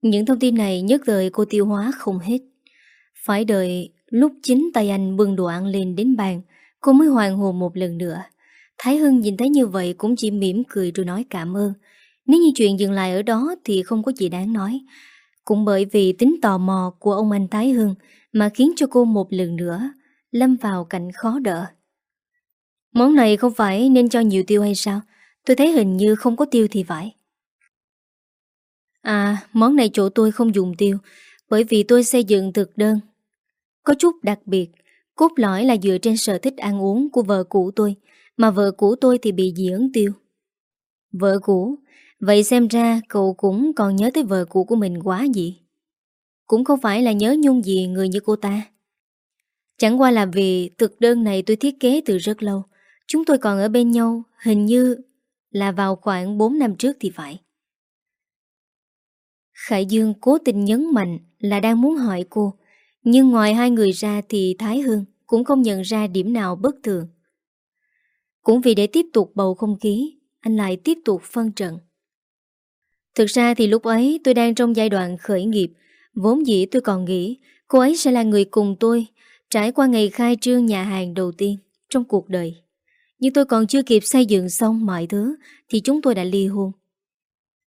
Những thông tin này nhất thời cô tiêu hóa không hết. Phải đợi lúc chính tay anh bưng đồ ăn lên đến bàn, cô mới hoàn hồn một lần nữa. Thái Hưng nhìn thấy như vậy cũng chỉ mỉm cười rồi nói cảm ơn. Nếu như chuyện dừng lại ở đó thì không có gì đáng nói. Cũng bởi vì tính tò mò của ông anh Thái Hưng mà khiến cho cô một lần nữa lâm vào cảnh khó đỡ. Món này không phải nên cho nhiều tiêu hay sao? Tôi thấy hình như không có tiêu thì phải. À, món này chỗ tôi không dùng tiêu bởi vì tôi xây dựng thực đơn. Có chút đặc biệt, cốt lõi là dựa trên sở thích ăn uống của vợ cũ tôi, mà vợ cũ tôi thì bị dị ứng tiêu. Vợ cũ, Vậy xem ra cậu cũng còn nhớ tới vợ cũ của mình quá gì Cũng không phải là nhớ nhung gì người như cô ta Chẳng qua là vì thực đơn này tôi thiết kế từ rất lâu Chúng tôi còn ở bên nhau, Hình như là vào khoảng 4 năm trước thì phải. Khải Dương cố tình nhấn mạnh là đang muốn hỏi cô, Nhưng ngoài hai người ra thì Thái Hương cũng không nhận ra điểm nào bất thường. Cũng vì để tiếp tục bầu không khí, Anh lại tiếp tục phân trận. Thực ra thì lúc ấy tôi đang trong giai đoạn khởi nghiệp, Vốn dĩ tôi còn nghĩ Cô ấy sẽ là người cùng tôi Trải qua ngày khai trương nhà hàng đầu tiên Trong cuộc đời. Nhưng tôi còn chưa kịp xây dựng xong mọi thứ, Thì chúng tôi đã ly hôn.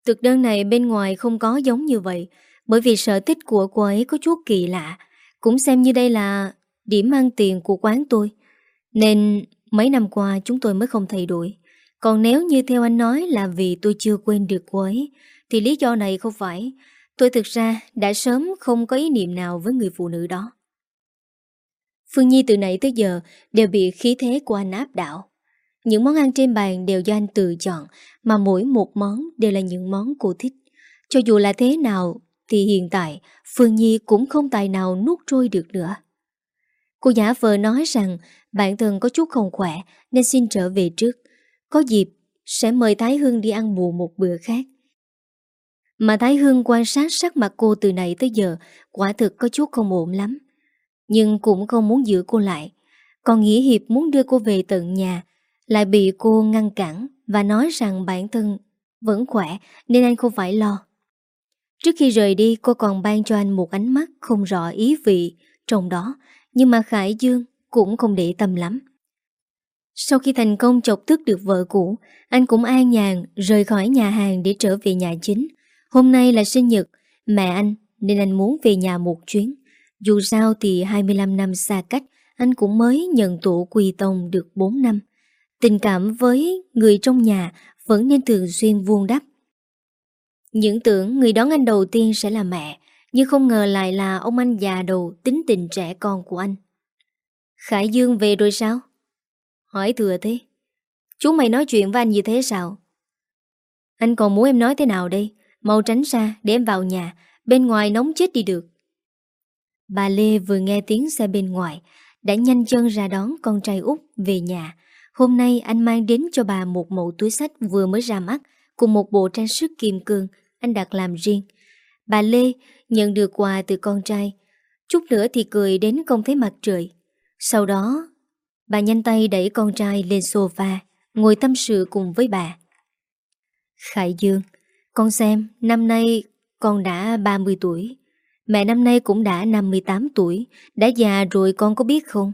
Thực đơn này bên ngoài không có giống như vậy, Bởi vì sở thích của cô ấy có chút kỳ lạ, Cũng xem như đây là Điểm ăn tiền của quán tôi. Nên mấy năm qua chúng tôi mới không thay đổi. Còn nếu như theo anh nói là vì tôi chưa quên được cô ấy, Thì lý do này không phải. Tôi thực ra đã sớm không có ý niệm nào với người phụ nữ đó. Phương Nhi từ nãy tới giờ đều bị khí thế của anh áp đảo. Những món ăn trên bàn đều do anh tự chọn, mà mỗi một món đều là những món cô thích. Cho dù là thế nào, thì hiện tại Phương Nhi cũng không tài nào nuốt trôi được nữa. Cô giả vờ nói rằng bản thân có chút không khỏe nên xin trở về trước. Có dịp sẽ mời Thái Hương đi ăn bù một bữa khác. Mà Thái Hương quan sát sắc mặt cô từ nãy tới giờ quả thực có chút không ổn lắm. Nhưng cũng không muốn giữ cô lại Còn Nghĩa Hiệp muốn đưa cô về tận nhà lại bị cô ngăn cản Và nói rằng bản thân vẫn khỏe Nên anh không phải lo. Trước khi rời đi cô còn ban cho anh một ánh mắt Không rõ ý vị trong đó Nhưng mà Khải Dương cũng không để tâm lắm. Sau khi thành công chọc tức được vợ cũ Anh cũng an nhàn rời khỏi nhà hàng để trở về nhà chính. Hôm nay là sinh nhật Mẹ anh nên anh muốn về nhà một chuyến. Dù sao thì 25 năm xa cách, anh cũng mới nhận tổ quỳ tông được 4 năm. Tình cảm với người trong nhà vẫn nên thường xuyên vuông đắp. Những tưởng người đón anh đầu tiên sẽ là mẹ, nhưng không ngờ lại là ông anh già đầu tính tình trẻ con của anh. Khải Dương về rồi sao? Hỏi thừa thế. Chú mày nói chuyện với anh như thế sao? Anh còn muốn em nói thế nào đây? Mau tránh ra để em vào nhà, bên ngoài nóng chết đi được. Bà Lê vừa nghe tiếng xe bên ngoài Đã nhanh chân ra đón con trai út về nhà Hôm nay anh mang đến cho bà một mẫu túi sách vừa mới ra mắt Cùng một bộ trang sức kim cương Anh đặt làm riêng. Bà Lê nhận được quà từ con trai, Chút nữa thì cười đến không thấy mặt trời. Sau đó, Bà nhanh tay đẩy con trai lên sofa, Ngồi tâm sự cùng với bà. Khải Dương, Con xem, năm nay con đã 30 tuổi. Mẹ năm nay cũng đã 58 tuổi, Đã già rồi con có biết không?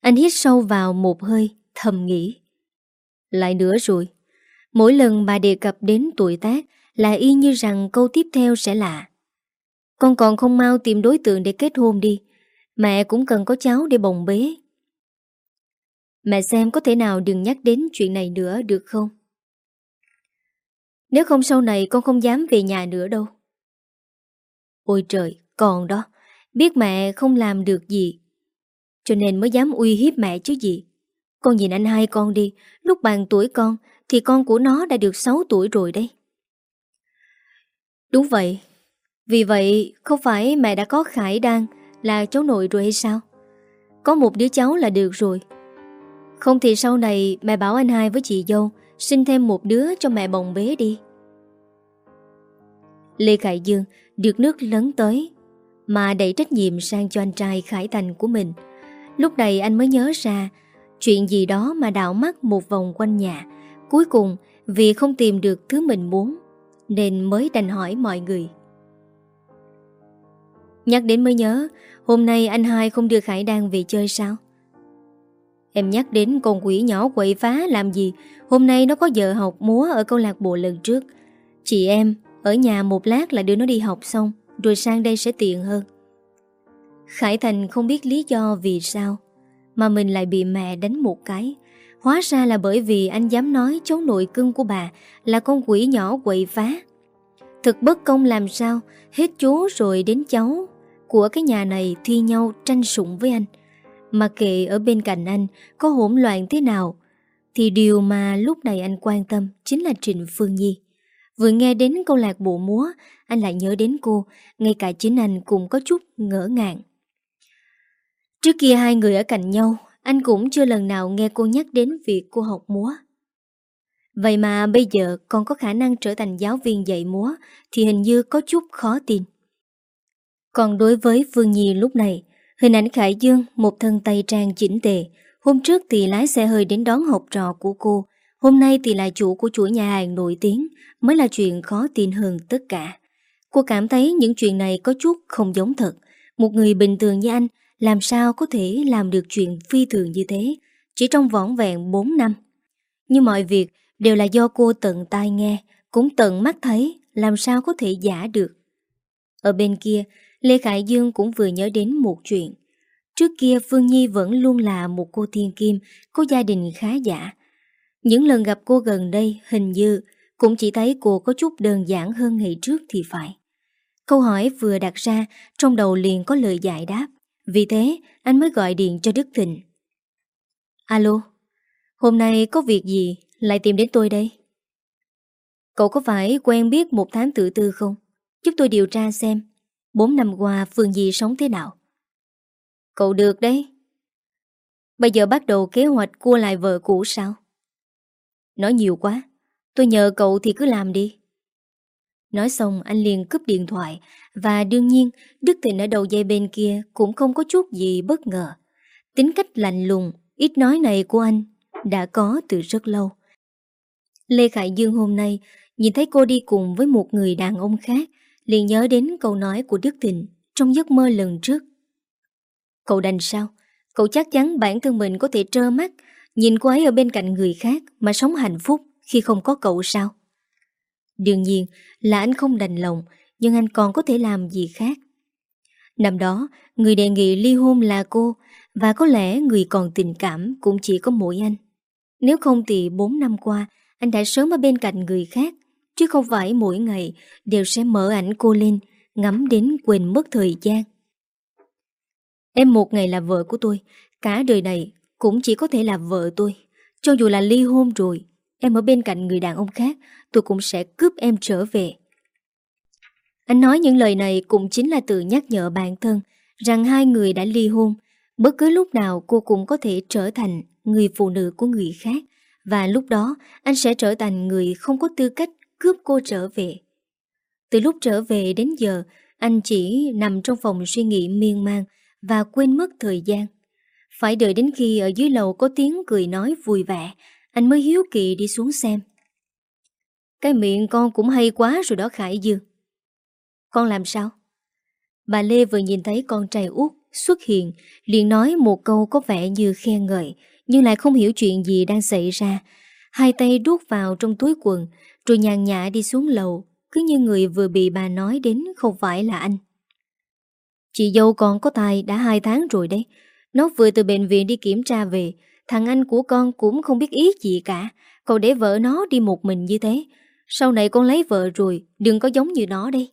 Anh hít sâu vào một hơi Thầm nghĩ. Lại nữa rồi. Mỗi lần bà đề cập đến tuổi tác Là y như rằng câu tiếp theo sẽ là Con còn không mau tìm đối tượng để kết hôn đi. Mẹ cũng cần có cháu để bồng bế. Mẹ xem có thể nào đừng nhắc đến chuyện này nữa được không? Nếu không sau này con không dám về nhà nữa đâu. Ôi trời, còn đó, biết mẹ không làm được gì. Cho nên mới dám uy hiếp mẹ chứ gì. Con nhìn anh hai con đi, lúc bằng tuổi con thì con của nó đã được 6 tuổi rồi đấy. Đúng vậy. Vì vậy, không phải mẹ đã có Khải Đan là cháu nội rồi hay sao? Có một đứa cháu là được rồi. Không thì sau này mẹ bảo anh hai với chị dâu sinh thêm một đứa cho mẹ bồng bế đi. Lê Khải Dương được nước lớn tới mà đẩy trách nhiệm sang cho anh trai Khải Thành của mình. Lúc này anh mới nhớ ra, chuyện gì đó mà đảo mắt một vòng quanh nhà. Cuối cùng, vì không tìm được thứ mình muốn, nên mới đành hỏi mọi người. Nhắc đến mới nhớ, Hôm nay anh hai không đưa Khải Đan về chơi sao Em nhắc đến con quỷ nhỏ quậy phá làm gì Hôm nay nó có giờ học múa ở câu lạc bộ lần trước Chị em, ở nhà một lát là đưa nó đi học xong, Rồi sang đây sẽ tiện hơn Khải Thành không biết lý do vì sao Mà mình lại bị mẹ đánh một cái. Hóa ra là bởi vì anh dám nói cháu nội cưng của bà Là con quỷ nhỏ quậy phá. Thực bất công làm sao Hết chú rồi đến cháu Của cái nhà này thi nhau tranh sụng với anh. Mà kệ ở bên cạnh anh Có hỗn loạn thế nào Thì điều mà lúc này anh quan tâm Chính là Trịnh Phương Nhi. Vừa nghe đến câu lạc bộ múa, anh lại nhớ đến cô, ngay cả chính anh cũng có chút ngỡ ngàng. Trước kia hai người ở cạnh nhau, anh cũng chưa lần nào nghe cô nhắc đến việc cô học múa. Vậy mà bây giờ còn có khả năng trở thành giáo viên dạy múa thì hình như có chút khó tin. Còn đối với Phương Nhi lúc này, hình ảnh Khải Dương một thân tay trang chỉnh tề, hôm trước thì lái xe hơi đến đón học trò của cô, hôm nay thì là chủ của chuỗi nhà hàng nổi tiếng, mới là chuyện khó tin hơn tất cả. Cô cảm thấy những chuyện này có chút không giống thật. Một người bình thường như anh làm sao có thể làm được chuyện phi thường như thế chỉ trong vỏn vẹn 4 năm. Nhưng mọi việc đều là do cô tận tai nghe, cũng tận mắt thấy, làm sao có thể giả được. Ở bên kia, Lê Khải Dương cũng vừa nhớ đến một chuyện. Trước kia Phương Nhi vẫn luôn là một cô thiên kim, có gia đình khá giả. Những lần gặp cô gần đây hình như cũng chỉ thấy cô có chút đơn giản hơn ngày trước thì phải. Câu hỏi vừa đặt ra, trong đầu liền có lời giải đáp. Vì thế, anh mới gọi điện cho Đức Thịnh. Alo, hôm nay có việc gì lại tìm đến tôi đây? Cậu có phải quen biết một tháng tự tư không? Giúp tôi điều tra xem, bốn năm qua Phương Di sống thế nào? Cậu được đấy. Bây giờ bắt đầu kế hoạch cua lại vợ cũ sao? Nói nhiều quá, tôi nhờ cậu thì cứ làm đi. Nói xong anh liền cướp điện thoại và đương nhiên Đức Thịnh ở đầu dây bên kia cũng không có chút gì bất ngờ. Tính cách lạnh lùng, ít nói này của anh đã có từ rất lâu. Lê Khải Dương hôm nay nhìn thấy cô đi cùng với một người đàn ông khác liền nhớ đến câu nói của Đức Thịnh trong giấc mơ lần trước. Cậu đành sao? Cậu chắc chắn bản thân mình có thể trơ mắt nhìn cô ấy ở bên cạnh người khác mà sống hạnh phúc khi không có cậu sao? Đương nhiên là anh không đành lòng, Nhưng anh còn có thể làm gì khác. Năm đó, Người đề nghị ly hôn là cô, Và có lẽ người còn tình cảm Cũng chỉ có mỗi anh. Nếu không thì 4 năm qua, Anh đã sớm ở bên cạnh người khác, Chứ không phải mỗi ngày Đều sẽ mở ảnh cô lên, Ngắm đến quên mất thời gian. Em một ngày là vợ của tôi, Cả đời này cũng chỉ có thể là vợ tôi. Cho dù là ly hôn rồi Em ở bên cạnh người đàn ông khác, Tôi cũng sẽ cướp em trở về. Anh nói những lời này Cũng chính là tự nhắc nhở bản thân Rằng hai người đã ly hôn. Bất cứ lúc nào cô cũng có thể trở thành Người phụ nữ của người khác. Và lúc đó, anh sẽ trở thành người Không có tư cách cướp cô trở về. Từ lúc trở về đến giờ, Anh chỉ nằm trong phòng suy nghĩ miên man Và quên mất thời gian. Phải đợi đến khi ở dưới lầu có tiếng cười nói vui vẻ anh mới hiếu kỳ đi xuống xem. Cái miệng con cũng hay quá rồi đó, Khải Dương Con làm sao? Bà Lê vừa nhìn thấy con trai út xuất hiện, liền nói một câu có vẻ như khen ngợi, Nhưng lại không hiểu chuyện gì đang xảy ra. Hai tay đút vào trong túi quần, Rồi nhàn nhã đi xuống lầu, Cứ như người vừa bị bà nói đến không phải là anh. Chị dâu con có tai đã hai tháng rồi đấy. Nó vừa từ bệnh viện đi kiểm tra về Thằng anh của con cũng không biết ý gì cả. Cậu để vợ nó đi một mình như thế. Sau này con lấy vợ rồi, Đừng có giống như nó đi.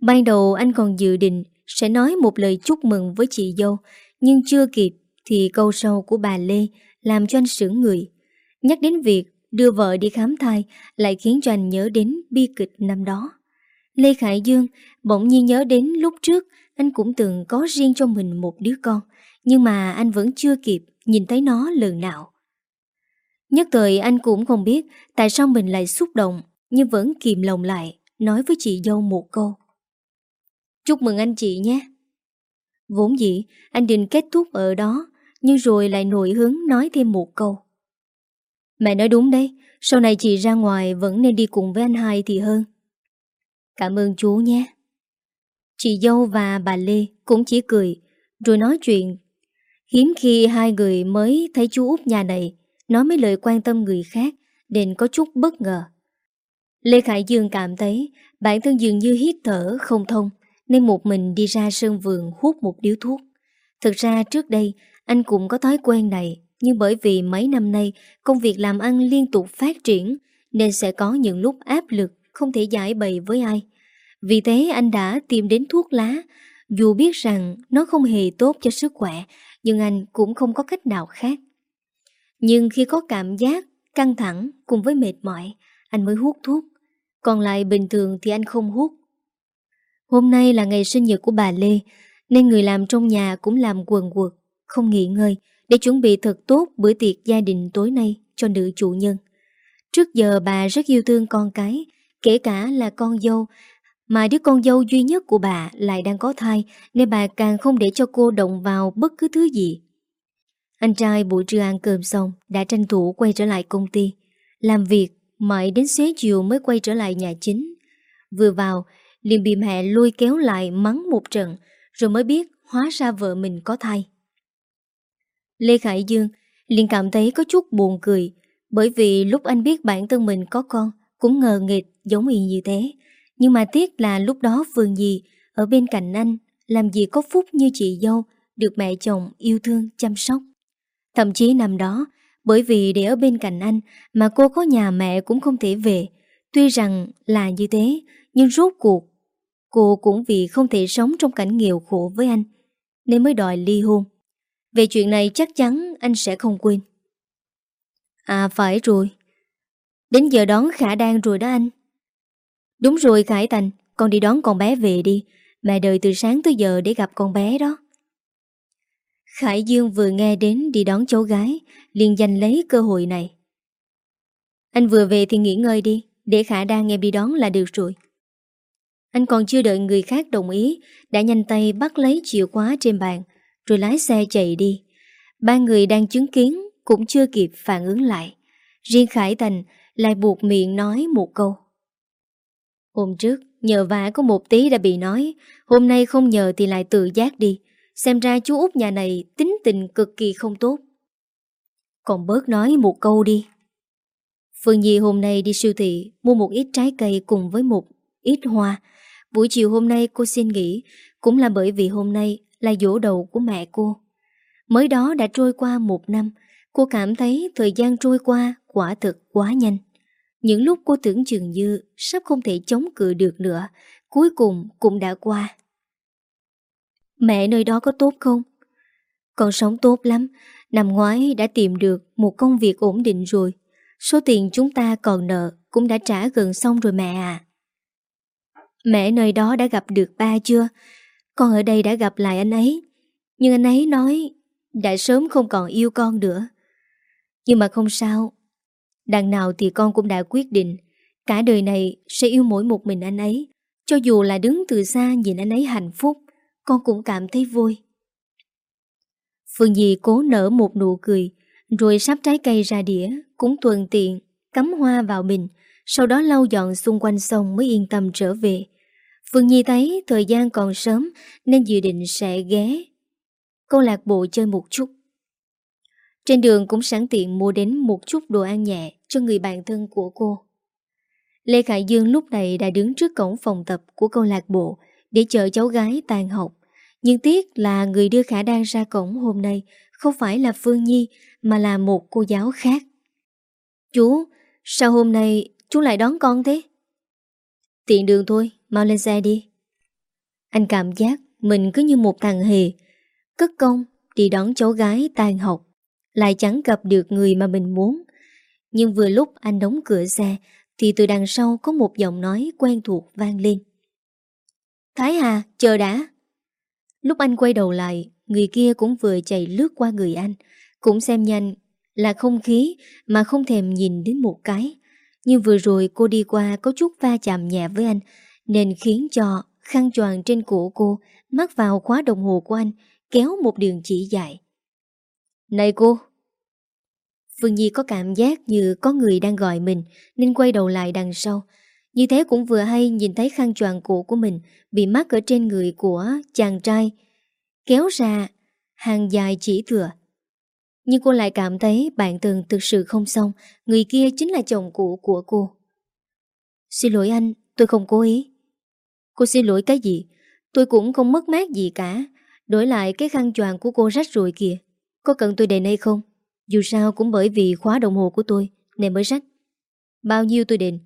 Ban đầu anh còn dự định Sẽ nói một lời chúc mừng với chị dâu, Nhưng chưa kịp Thì câu sau của bà Lê Làm cho anh sững người. Nhắc đến việc đưa vợ đi khám thai Lại khiến cho anh nhớ đến bi kịch năm đó. Lê Khải Dương bỗng nhiên nhớ đến lúc trước Anh cũng từng có riêng cho mình một đứa con nhưng mà anh vẫn chưa kịp nhìn thấy nó lần nào. Nhất thời anh cũng không biết tại sao mình lại xúc động nhưng vẫn kìm lòng lại nói với chị dâu một câu. Chúc mừng anh chị nhé. Vốn dĩ anh định kết thúc ở đó nhưng rồi lại nổi hứng nói thêm một câu. Mẹ nói đúng đấy, sau này chị ra ngoài vẫn nên đi cùng với anh hai thì hơn. Cảm ơn chú nhé. Chị dâu và bà Lê cũng chỉ cười rồi nói chuyện Hiếm khi hai người mới thấy chú út nhà này nói mấy lời quan tâm người khác, nên có chút bất ngờ. Lê Khải Dương cảm thấy bản thân dường như hít thở không thông, nên một mình đi ra sân vườn hút một điếu thuốc. Thực ra trước đây, anh cũng có thói quen này, nhưng bởi vì mấy năm nay công việc làm ăn liên tục phát triển, nên sẽ có những lúc áp lực, không thể giải bày với ai. Vì thế anh đã tìm đến thuốc lá, dù biết rằng nó không hề tốt cho sức khỏe nhưng anh cũng không có cách nào khác. Nhưng khi có cảm giác căng thẳng cùng với mệt mỏi, anh mới hút thuốc. Còn lại bình thường thì anh không hút. Hôm nay là ngày sinh nhật của bà Lê, nên người làm trong nhà cũng làm quần quật, không nghỉ ngơi, để chuẩn bị thật tốt bữa tiệc gia đình tối nay cho nữ chủ nhân. Trước giờ bà rất yêu thương con cái, kể cả là con dâu, mà đứa con dâu duy nhất của bà lại đang có thai nên bà càng không để cho cô động vào bất cứ thứ gì. Anh trai buổi trưa ăn cơm xong đã tranh thủ quay trở lại công ty. Làm việc mãi đến xế chiều mới quay trở lại nhà chính. Vừa vào, liền bị mẹ lôi kéo lại mắng một trận rồi mới biết hóa ra vợ mình có thai. Lê Khải Dương liền cảm thấy có chút buồn cười bởi vì lúc anh biết bản thân mình có con cũng ngờ nghịch giống y như thế. Nhưng mà tiếc là lúc đó Phương Nhi ở bên cạnh anh, làm gì có phúc như chị dâu, được mẹ chồng yêu thương, chăm sóc. Thậm chí năm đó, bởi vì để ở bên cạnh anh mà cô có nhà mẹ cũng không thể về. Tuy rằng là như thế, nhưng rốt cuộc cô cũng vì không thể sống trong cảnh nghèo khổ với anh nên mới đòi ly hôn. Về chuyện này chắc chắn anh sẽ không quên. À phải rồi. Đến giờ đón Khả đang rồi đó anh. Đúng rồi Khải Thành, con đi đón con bé về đi. Mẹ đợi từ sáng tới giờ để gặp con bé đó. Khải Dương vừa nghe đến đi đón cháu gái, liền giành lấy cơ hội này. Anh vừa về thì nghỉ ngơi đi, để Khả Đang em đi đón là được rồi. Anh còn chưa đợi người khác đồng ý, đã nhanh tay bắt lấy chìa khóa trên bàn, rồi lái xe chạy đi. Ba người đang chứng kiến cũng chưa kịp phản ứng lại. Riêng Khải Thành lại buộc miệng nói một câu. Hôm trước, nhờ vả có một tí đã bị nói, hôm nay không nhờ thì lại tự giác đi. Xem ra chú út nhà này tính tình cực kỳ không tốt. Còn bớt nói một câu đi. Phương Nhi hôm nay đi siêu thị mua một ít trái cây cùng với một ít hoa. Buổi chiều hôm nay cô xin nghỉ, cũng là bởi vì hôm nay là dỗ đầu của mẹ cô. Mới đó đã trôi qua một năm, cô cảm thấy thời gian trôi qua quả thực quá nhanh. Những lúc cô tưởng chừng như sắp không thể chống cự được nữa, cuối cùng cũng đã qua. Mẹ nơi đó có tốt không? Con sống tốt lắm, năm ngoái đã tìm được một công việc ổn định rồi. Số tiền chúng ta còn nợ cũng đã trả gần xong rồi mẹ à. Mẹ nơi đó đã gặp được ba chưa? Con ở đây đã gặp lại anh ấy. Nhưng anh ấy nói đã sớm không còn yêu con nữa. Nhưng mà không sao. Đằng nào thì con cũng đã quyết định cả đời này sẽ yêu mỗi một mình anh ấy. Cho dù là đứng từ xa nhìn anh ấy hạnh phúc, con cũng cảm thấy vui. Phương Dì cố nở một nụ cười, rồi sắp trái cây ra đĩa, cũng tuần tiện, cắm hoa vào mình, sau đó lau dọn xung quanh xong mới yên tâm trở về. Phương Nhi thấy thời gian còn sớm nên dự định sẽ ghé câu lạc bộ chơi một chút. Trên đường cũng sẵn tiện mua đến một chút đồ ăn nhẹ cho người bạn thân của cô. Lê Khải Dương lúc này đã đứng trước cổng phòng tập của câu lạc bộ để chờ cháu gái tàn học. Nhưng tiếc là người đưa Khả Đan ra cổng hôm nay không phải là Phương Nhi mà là một cô giáo khác. Chú, sao hôm nay chú lại đón con thế? Tiện đường thôi, mau lên xe đi. Anh cảm giác mình cứ như một thằng hề, cất công đi đón cháu gái tan học, lại chẳng gặp được người mà mình muốn. Nhưng vừa lúc anh đóng cửa xe thì từ đằng sau có một giọng nói quen thuộc vang lên. Thái Hà, chờ đã. Lúc anh quay đầu lại, người kia cũng vừa chạy lướt qua người anh, cũng xem nhanh là không khí mà không thèm nhìn đến một cái. Nhưng vừa rồi cô đi qua có chút va chạm nhẹ với anh, nên khiến cho khăn choàng trên cổ cô mắc vào khóa đồng hồ của anh, kéo một đường chỉ dài. Này cô! Phương Nhi có cảm giác như có người đang gọi mình nên quay đầu lại đằng sau. Như thế cũng vừa hay nhìn thấy khăn choàng cổ của mình bị mắc ở trên người của chàng trai. Kéo ra hàng dài chỉ thừa. Nhưng cô lại cảm thấy bạn từng thực sự không xong, người kia chính là chồng cũ của cô. Xin lỗi anh, tôi không cố ý. Cô xin lỗi cái gì? Tôi cũng không mất mát gì cả. Đổi lại cái khăn choàng của cô rách rồi kìa. Có cần tôi đền hay không? Dù sao cũng bởi vì khóa đồng hồ của tôi nên mới rách. Bao nhiêu tôi đền?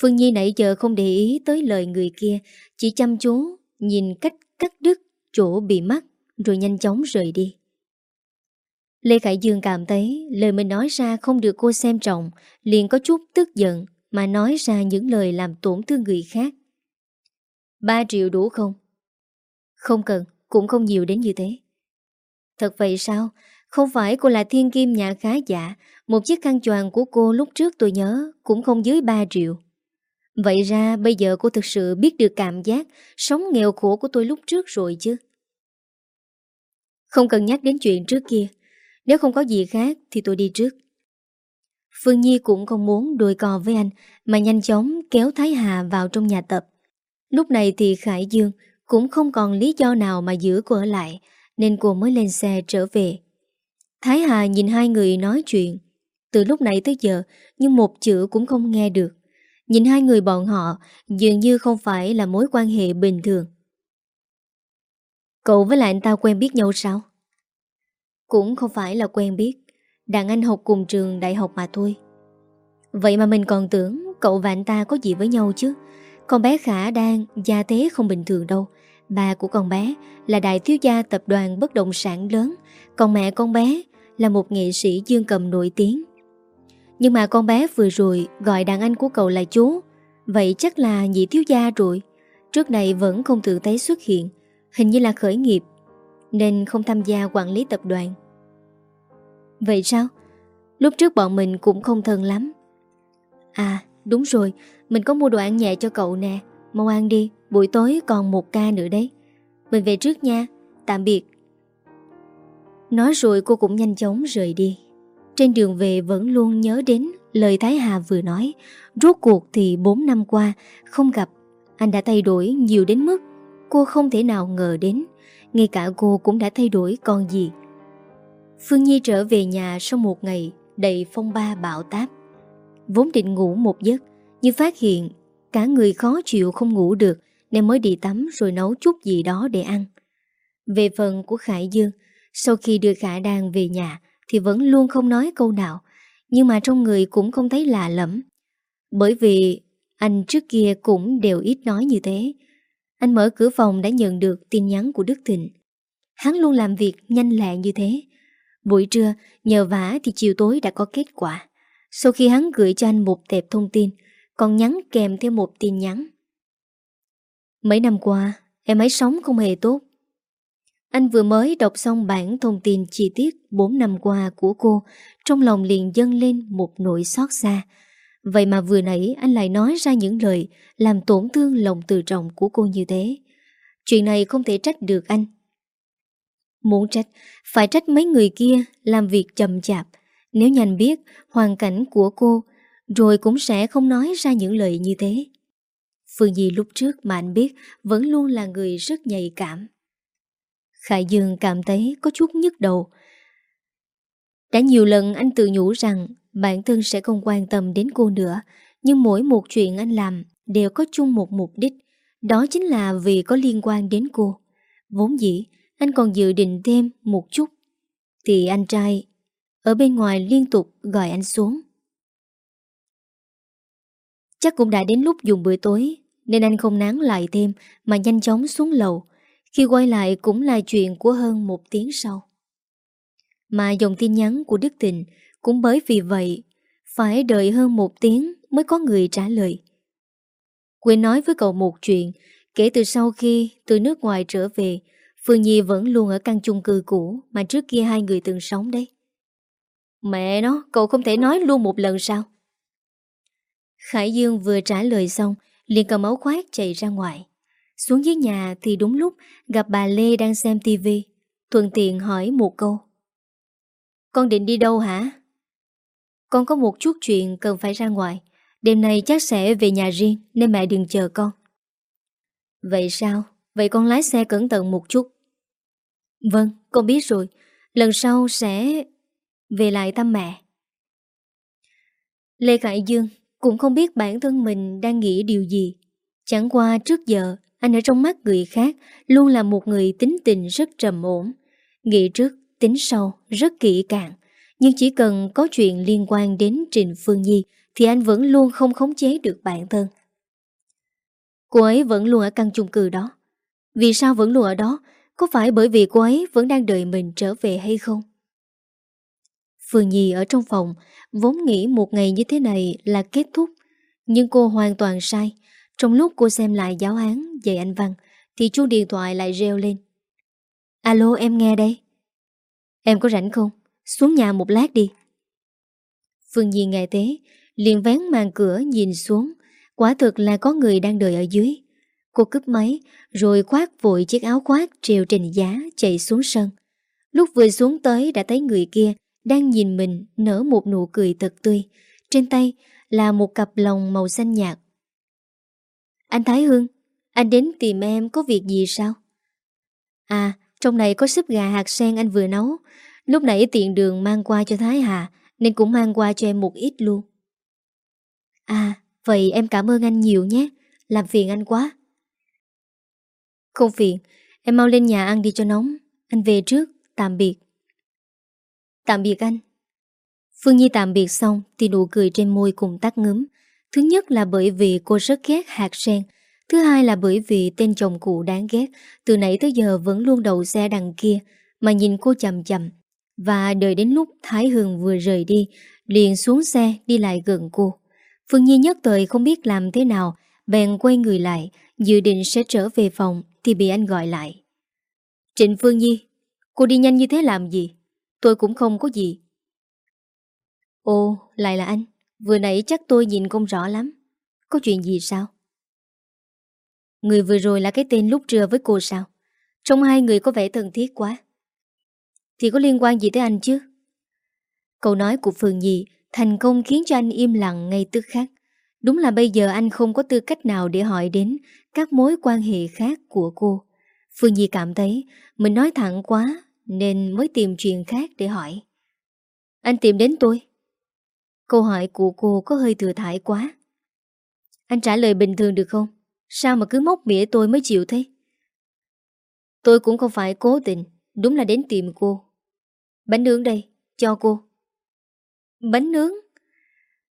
Phương Nhi nãy giờ không để ý tới lời người kia, chỉ chăm chú nhìn cách cắt đứt chỗ bị mắc rồi nhanh chóng rời đi. Lê Khải Dương cảm thấy lời mình nói ra không được cô xem trọng, liền có chút tức giận mà nói ra những lời làm tổn thương người khác. 3 triệu đủ không? Không cần, cũng không nhiều đến như thế. Thật vậy sao? Không phải cô là thiên kim nhà khá giả, một chiếc khăn choàng của cô lúc trước tôi nhớ cũng không dưới 3 triệu. Vậy ra bây giờ cô thực sự biết được cảm giác sống nghèo khổ của tôi lúc trước rồi chứ? Không cần nhắc đến chuyện trước kia, nếu không có gì khác thì tôi đi trước. Phương Nhi cũng không muốn đôi cò với anh mà nhanh chóng kéo Thái Hà vào trong nhà tập. Lúc này thì Khải Dương cũng không còn lý do nào mà giữ cô ở lại nên cô mới lên xe trở về. Thái Hà nhìn hai người nói chuyện từ lúc nãy tới giờ, nhưng một chữ cũng không nghe được. Nhìn hai người bọn họ, dường như không phải là mối quan hệ bình thường. Cậu với lại anh ta quen biết nhau sao? Cũng không phải là quen biết Đàn anh học cùng trường đại học mà thôi Vậy mà mình còn tưởng Cậu và anh ta có gì với nhau chứ Con bé Khả đang, gia thế không bình thường đâu Bà của con bé Là đại thiếu gia tập đoàn bất động sản lớn. Còn mẹ con bé Là một nghệ sĩ dương cầm nổi tiếng. Nhưng mà con bé vừa rồi Gọi đàn anh của cậu là chú. Vậy chắc là nhị thiếu gia rồi. Trước này vẫn không tự thấy xuất hiện. Hình như là khởi nghiệp, Nên không tham gia quản lý tập đoàn. Vậy sao? Lúc trước bọn mình cũng không thân lắm. À đúng rồi. Mình có mua đồ ăn nhẹ cho cậu nè. Mau ăn đi. Buổi tối còn một ca nữa đấy. Mình về trước nha. Tạm biệt. Nói rồi cô cũng nhanh chóng rời đi. Trên đường về vẫn luôn nhớ đến Lời Thái Hà vừa nói. Rốt cuộc thì 4 năm qua Không gặp. Anh đã thay đổi nhiều đến mức Cô không thể nào ngờ đến. Ngay cả cô cũng đã thay đổi còn gì. Phương Nhi trở về nhà sau một ngày đầy phong ba bão táp. Vốn định ngủ một giấc, nhưng phát hiện cả người khó chịu không ngủ được nên mới đi tắm rồi nấu chút gì đó để ăn. Về phần của Khải Dương, sau khi đưa Khả Đan về nhà thì vẫn luôn không nói câu nào, nhưng mà trong người cũng không thấy lạ lẫm. Bởi vì anh trước kia cũng đều ít nói như thế. Anh mở cửa phòng đã nhận được tin nhắn của Đức Thịnh. Hắn luôn làm việc nhanh lẹ như thế, Buổi trưa, nhờ vả thì chiều tối đã có kết quả. Sau khi hắn gửi cho anh một tệp thông tin, còn nhắn kèm theo một tin nhắn. Mấy năm qua, em ấy sống không hề tốt. Anh vừa mới đọc xong bản thông tin chi tiết 4 năm qua của cô, trong lòng liền dâng lên một nỗi xót xa. Vậy mà vừa nãy anh lại nói ra những lời làm tổn thương lòng từ trọng của cô như thế. Chuyện này không thể trách được anh, Muốn trách, phải trách mấy người kia làm việc chậm chạp. Nếu nhanh biết hoàn cảnh của cô, rồi cũng sẽ không nói ra những lời như thế. Phương Di lúc trước mà anh biết vẫn luôn là người rất nhạy cảm. Khải Dương cảm thấy có chút nhức đầu. Đã nhiều lần anh tự nhủ rằng bản thân sẽ không quan tâm đến cô nữa, nhưng mỗi một chuyện anh làm đều có chung một mục đích, đó chính là vì có liên quan đến cô. Vốn dĩ, anh còn dự định thêm một chút Thì anh trai Ở bên ngoài liên tục gọi anh xuống Chắc cũng đã đến lúc dùng bữa tối nên anh không nán lại thêm Mà nhanh chóng xuống lầu. Khi quay lại cũng là chuyện của hơn một tiếng sau. Mà dòng tin nhắn của Đức Tình Cũng bởi vì vậy Phải đợi hơn một tiếng Mới có người trả lời. Quên nói với cậu một chuyện Kể từ sau khi từ nước ngoài trở về Phương Nhi vẫn luôn ở căn chung cư cũ Mà trước kia hai người từng sống đấy. Mẹ nó, cậu không thể nói luôn một lần sao? Khải Dương vừa trả lời xong liền cầm áo khoác chạy ra ngoài Xuống dưới nhà thì đúng lúc Gặp bà Lê đang xem tivi Thuận tiện hỏi một câu Con định đi đâu hả? Con có một chút chuyện cần phải ra ngoài Đêm nay chắc sẽ về nhà riêng Nên mẹ đừng chờ con Vậy sao? Vậy con lái xe cẩn thận một chút Vâng, con biết rồi. Lần sau sẽ về lại thăm mẹ. Lê Khải Dương cũng không biết bản thân mình đang nghĩ điều gì. Chẳng qua trước giờ, anh ở trong mắt người khác luôn là một người tính tình rất trầm ổn. Nghĩ trước, tính sau, rất kỹ càng. Nhưng chỉ cần có chuyện liên quan đến Trình Phương Nhi thì anh vẫn luôn không khống chế được bản thân. Cô ấy vẫn luôn ở căn chung cư đó. Vì sao vẫn luôn ở đó có phải bởi vì cô ấy vẫn đang đợi mình trở về hay không? Phương Nhi ở trong phòng, Vốn nghĩ một ngày như thế này là kết thúc. Nhưng cô hoàn toàn sai. Trong lúc cô xem lại giáo án, Dạy anh Văn, Thì chuông điện thoại lại reo lên. Alo, em nghe đây. Em có rảnh không? Xuống nhà một lát đi. Phương Nhi nghe thế, liền vén màn cửa nhìn xuống. Quả thực là có người đang đợi ở dưới. Cô cướp máy, Rồi khoác vội chiếc áo khoác treo trên giá chạy xuống sân. Lúc vừa xuống tới đã thấy người kia đang nhìn mình nở một nụ cười thật tươi. Trên tay là một cặp lồng màu xanh nhạt. Anh Thái Hương Anh đến tìm em có việc gì sao? À trong này có súp gà hạt sen anh vừa nấu. Lúc nãy tiện đường mang qua cho Thái Hà Nên cũng mang qua cho em một ít luôn. À vậy em cảm ơn anh nhiều nhé. Làm phiền anh quá. Không phiền Em mau lên nhà ăn đi cho nóng. Anh về trước, tạm biệt. Tạm biệt anh. Phương Nhi tạm biệt xong Thì nụ cười trên môi cùng tắt ngấm. Thứ nhất là bởi vì cô rất ghét hạt sen. Thứ hai là bởi vì tên chồng cụ đáng ghét. Từ nãy tới giờ vẫn luôn đầu xe đằng kia, Mà nhìn cô chầm chầm Và đợi đến lúc Thái Hương vừa rời đi, Liền xuống xe đi lại gần cô. Phương Nhi nhất thời không biết làm thế nào, Bèn quay người lại. Dự định sẽ trở về phòng Thì bị anh gọi lại. Trịnh Phương Nhi, Cô đi nhanh như thế làm gì? Tôi cũng không có gì. Ồ lại là anh. Vừa nãy chắc tôi nhìn không rõ lắm. Có chuyện gì sao? Người vừa rồi là cái tên lúc trưa với cô sao? Trong hai người có vẻ thân thiết quá. Thì có liên quan gì tới anh chứ? Câu nói của Phương Nhi Thành công khiến cho anh im lặng ngay tức khắc. Đúng là bây giờ anh không có tư cách nào để hỏi đến Các mối quan hệ khác của cô. Phương Nhi cảm thấy Mình nói thẳng quá nên mới tìm chuyện khác để hỏi. Anh tìm đến tôi. Câu hỏi của cô có hơi thừa thải quá. Anh trả lời bình thường được không? Sao mà cứ móc mỉa tôi mới chịu thế? Tôi cũng không phải cố tình Đúng là đến tìm cô. Bánh nướng đây, cho cô. Bánh nướng?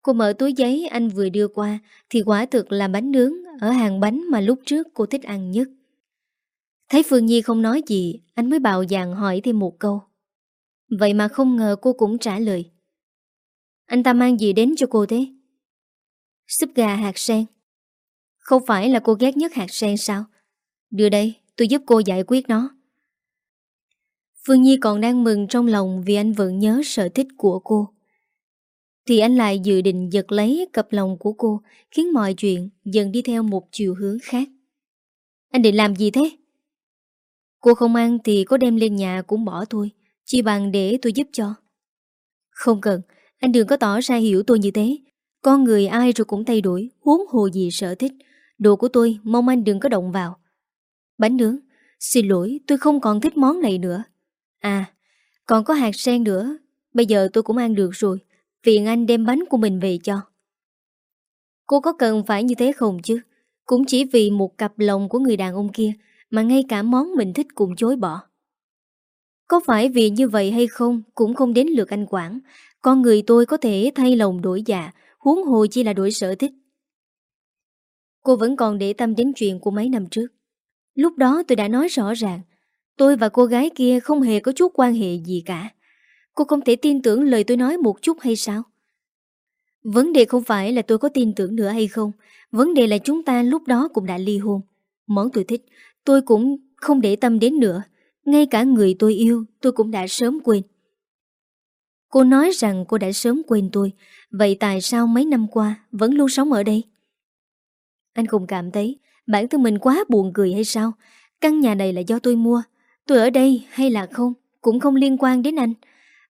Cô mở túi giấy anh vừa đưa qua Thì quả thực là bánh nướng Ở hàng bánh mà lúc trước cô thích ăn nhất. Thấy Phương Nhi không nói gì, Anh mới bạo dạn hỏi thêm một câu. Vậy mà không ngờ cô cũng trả lời. Anh ta mang gì đến cho cô thế? Súp gà hạt sen. Không phải là cô ghét nhất hạt sen sao? Đưa đây, tôi giúp cô giải quyết nó. Phương Nhi còn đang mừng trong lòng Vì anh vẫn nhớ sở thích của cô. Thì anh lại dự định giật lấy cặp lòng của cô, Khiến mọi chuyện dần đi theo một chiều hướng khác. Anh định làm gì thế? Cô không ăn thì có đem lên nhà cũng bỏ thôi, Chỉ bằng để tôi giúp cho. Không cần, Anh đừng có tỏ ra hiểu tôi như thế. Con người ai rồi cũng thay đổi, Huống hồ gì sở thích. Đồ của tôi, mong anh đừng có động vào. Bánh nướng, Xin lỗi, tôi không còn thích món này nữa. À còn có hạt sen nữa, Bây giờ tôi cũng ăn được rồi, Phiền anh đem bánh của mình về cho. Cô có cần phải như thế không chứ? Cũng chỉ vì một cặp lòng của người đàn ông kia mà ngay cả món mình thích cũng chối bỏ. Có phải vì như vậy hay không Cũng không đến lượt anh quản. Con người tôi có thể thay lòng đổi dạ Huống hồ chỉ là đổi sở thích. Cô vẫn còn để tâm đến chuyện của mấy năm trước. Lúc đó tôi đã nói rõ ràng, Tôi và cô gái kia không hề có chút quan hệ gì cả. Cô không thể tin tưởng lời tôi nói một chút hay sao? Vấn đề không phải là tôi có tin tưởng nữa hay không, Vấn đề là chúng ta lúc đó cũng đã ly hôn. Món tôi thích Tôi cũng không để tâm đến nữa Ngay cả người tôi yêu, Tôi cũng đã sớm quên Cô nói rằng cô đã sớm quên tôi Vậy tại sao mấy năm qua Vẫn luôn sống ở đây anh không cảm thấy bản thân mình quá buồn cười hay sao? Căn nhà này là do tôi mua. Tôi ở đây hay là không cũng không liên quan đến anh.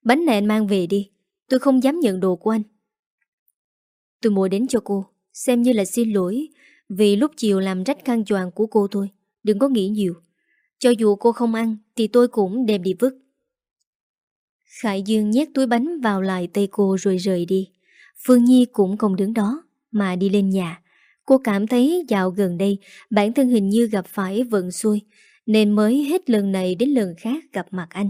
Bánh này anh mang về đi. Tôi không dám nhận đồ của anh. Tôi mua đến cho cô. Xem như là xin lỗi vì lúc chiều làm rách khăn choàng của cô thôi. Đừng có nghĩ nhiều. Cho dù cô không ăn thì tôi cũng đem đi vứt. Khải Dương nhét túi bánh vào lại tay cô rồi rời đi. Phương Nhi cũng không đứng đó mà đi lên nhà. Cô cảm thấy dạo gần đây bản thân hình như gặp phải vận xuôi nên mới hết lần này đến lần khác gặp mặt anh.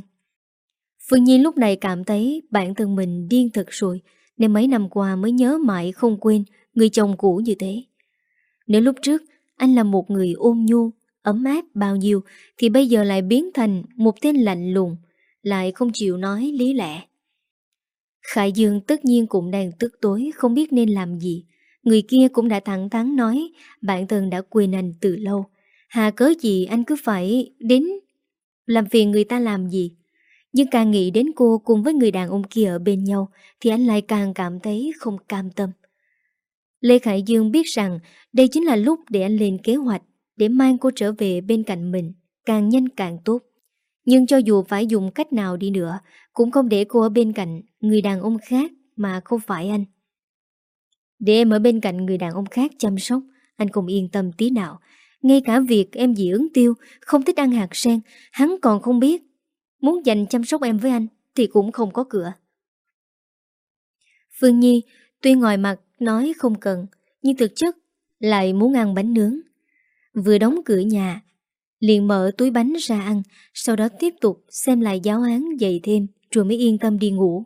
Phương Nhi lúc này cảm thấy bản thân mình điên thật rồi nên mấy năm qua mới nhớ mãi không quên người chồng cũ như thế. Nếu lúc trước anh là một người ôn nhu, ấm áp bao nhiêu thì bây giờ lại biến thành một tên lạnh lùng, lại không chịu nói lý lẽ. Khải Dương tất nhiên cũng đang tức tối Không biết nên làm gì. Người kia cũng đã thẳng thắn nói Bản thân đã quên anh từ lâu. Hà cớ gì anh cứ phải đến Làm phiền người ta làm gì? Nhưng càng nghĩ đến cô cùng với người đàn ông kia ở bên nhau Thì anh lại càng cảm thấy không cam tâm. Lê Khải Dương biết rằng Đây chính là lúc để anh lên kế hoạch. Để mang cô trở về bên cạnh mình, Càng nhanh càng tốt. Nhưng cho dù phải dùng cách nào đi nữa, Cũng không để cô ở bên cạnh Người đàn ông khác mà không phải anh. Để em ở bên cạnh người đàn ông khác chăm sóc, Anh không yên tâm tí nào. Ngay cả việc em dị ứng tiêu Không thích ăn hạt sen, Hắn còn không biết. Muốn dành chăm sóc em với anh Thì cũng không có cửa. Phương Nhi tuy ngoài mặt nói không cần, Nhưng thực chất lại muốn ăn bánh nướng. Vừa đóng cửa nhà, Liền mở túi bánh ra ăn, Sau đó tiếp tục xem lại giáo án dạy thêm, Rồi mới yên tâm đi ngủ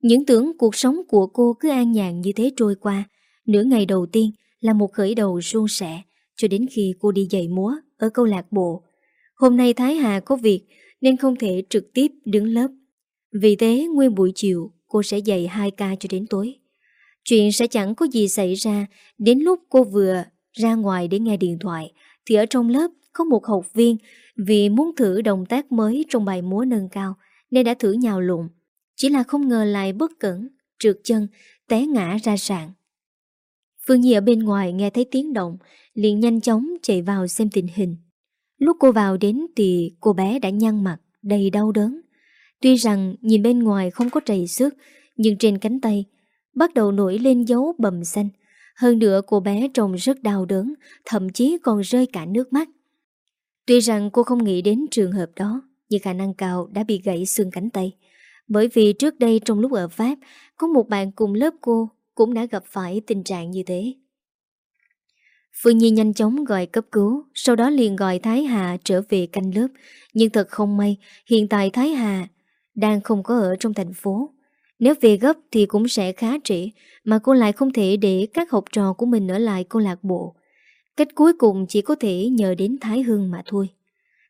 Những tưởng cuộc sống của cô cứ an nhàn như thế trôi qua, Nửa ngày đầu tiên là một khởi đầu suôn sẻ, cho đến khi cô đi dạy múa ở câu lạc bộ. Hôm nay Thái Hà có việc, nên không thể trực tiếp đứng lớp. Vì thế nguyên buổi chiều, cô sẽ dạy 2 ca cho đến tối. Chuyện sẽ chẳng có gì xảy ra đến lúc cô vừa ra ngoài để nghe điện thoại thì ở trong lớp có một học viên vì muốn thử động tác mới trong bài múa nâng cao nên đã thử nhào lộn, Chỉ là không ngờ lại bất cẩn, trượt chân, té ngã ra sàn. Phương Nhi ở bên ngoài nghe thấy tiếng động liền nhanh chóng chạy vào xem tình hình. Lúc cô vào đến thì cô bé đã nhăn mặt, đầy đau đớn. Tuy rằng nhìn bên ngoài không có trầy xước, nhưng trên cánh tay bắt đầu nổi lên dấu bầm xanh. Hơn nữa cô bé trông rất đau đớn, thậm chí còn rơi cả nước mắt. Tuy rằng cô không nghĩ đến trường hợp đó, nhưng khả năng cao đã bị gãy xương cánh tay. Bởi vì trước đây trong lúc ở Pháp, có một bạn cùng lớp cô cũng đã gặp phải tình trạng như thế. Phương Nhi nhanh chóng gọi cấp cứu, sau đó liền gọi Thái Hà trở về canh lớp. Nhưng thật không may, hiện tại Thái Hà đang không có ở trong thành phố. Nếu về gấp thì cũng sẽ khá trễ, mà cô lại không thể để các học trò của mình ở lại câu lạc bộ. Cách cuối cùng chỉ có thể nhờ đến Thái Hưng mà thôi.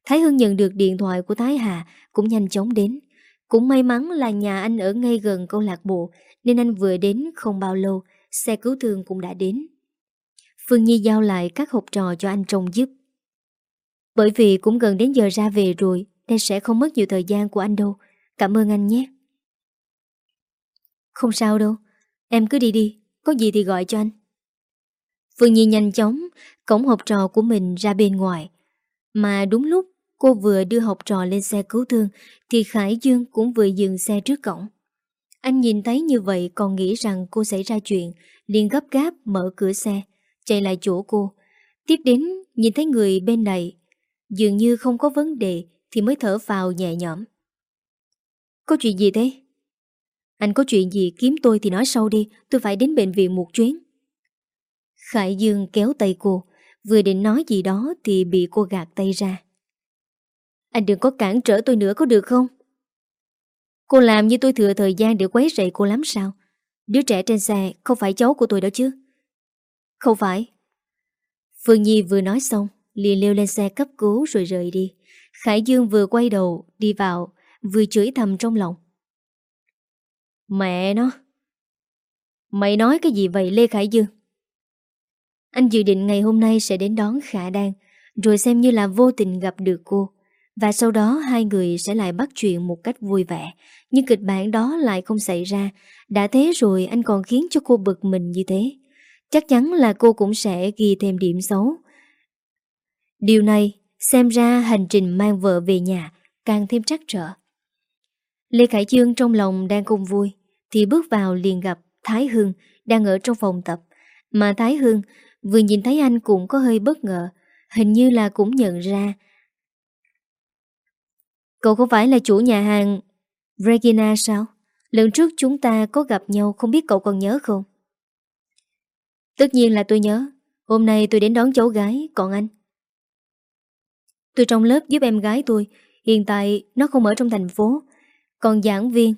Thái Hưng nhận được điện thoại của Thái Hà cũng nhanh chóng đến. Cũng may mắn là nhà anh ở ngay gần câu lạc bộ nên anh vừa đến không bao lâu, xe cứu thương cũng đã đến. Phương Nhi giao lại các hộp trò cho anh trông giúp. Bởi vì cũng gần đến giờ ra về rồi nên sẽ không mất nhiều thời gian của anh đâu. Cảm ơn anh nhé. Không sao đâu, em cứ đi đi, có gì thì gọi cho anh. Phương Nhi nhanh chóng cổng học trò của mình ra bên ngoài. Mà đúng lúc cô vừa đưa học trò lên xe cứu thương thì Khải Dương cũng vừa dừng xe trước cổng. Anh nhìn thấy như vậy còn nghĩ rằng cô xảy ra chuyện, liền gấp gáp mở cửa xe, chạy lại chỗ cô. Tiếp đến nhìn thấy người bên này, dường như không có vấn đề thì mới thở vào nhẹ nhõm. Có chuyện gì thế? Anh có chuyện gì kiếm tôi thì nói sau đi, tôi phải đến bệnh viện một chuyến. Khải Dương kéo tay cô, vừa định nói gì đó thì bị cô gạt tay ra. Anh đừng có cản trở tôi nữa có được không? Cô làm như tôi thừa thời gian để quấy rầy cô lắm sao? Đứa trẻ trên xe không phải cháu của tôi đó chứ? Không phải. Phương Nhi vừa nói xong, liền leo lên xe cấp cứu rồi rời đi. Khải Dương vừa quay đầu, đi vào, vừa chửi thầm trong lòng. Mẹ nó! Mày nói cái gì vậy Lê Khải Dương? Anh dự định ngày hôm nay sẽ đến đón Khả Đan, rồi xem như là vô tình gặp được cô. Và sau đó hai người sẽ lại bắt chuyện một cách vui vẻ Nhưng kịch bản đó lại không xảy ra Đã thế rồi anh còn khiến cho cô bực mình như thế Chắc chắn là cô cũng sẽ ghi thêm điểm xấu Điều này xem ra hành trình mang vợ về nhà càng thêm trắc trở Lê Khải Dương trong lòng đang không vui thì bước vào liền gặp Thái Hưng đang ở trong phòng tập. Mà Thái Hưng vừa nhìn thấy anh cũng có hơi bất ngờ, Hình như là cũng nhận ra. Cậu không phải là chủ nhà hàng Regina sao? Lần trước chúng ta có gặp nhau, không biết cậu còn nhớ không? Tất nhiên là tôi nhớ. Hôm nay tôi đến đón cháu gái, Còn anh? Tôi trong lớp giúp em gái tôi, Hiện tại nó không ở trong thành phố. Còn giảng viên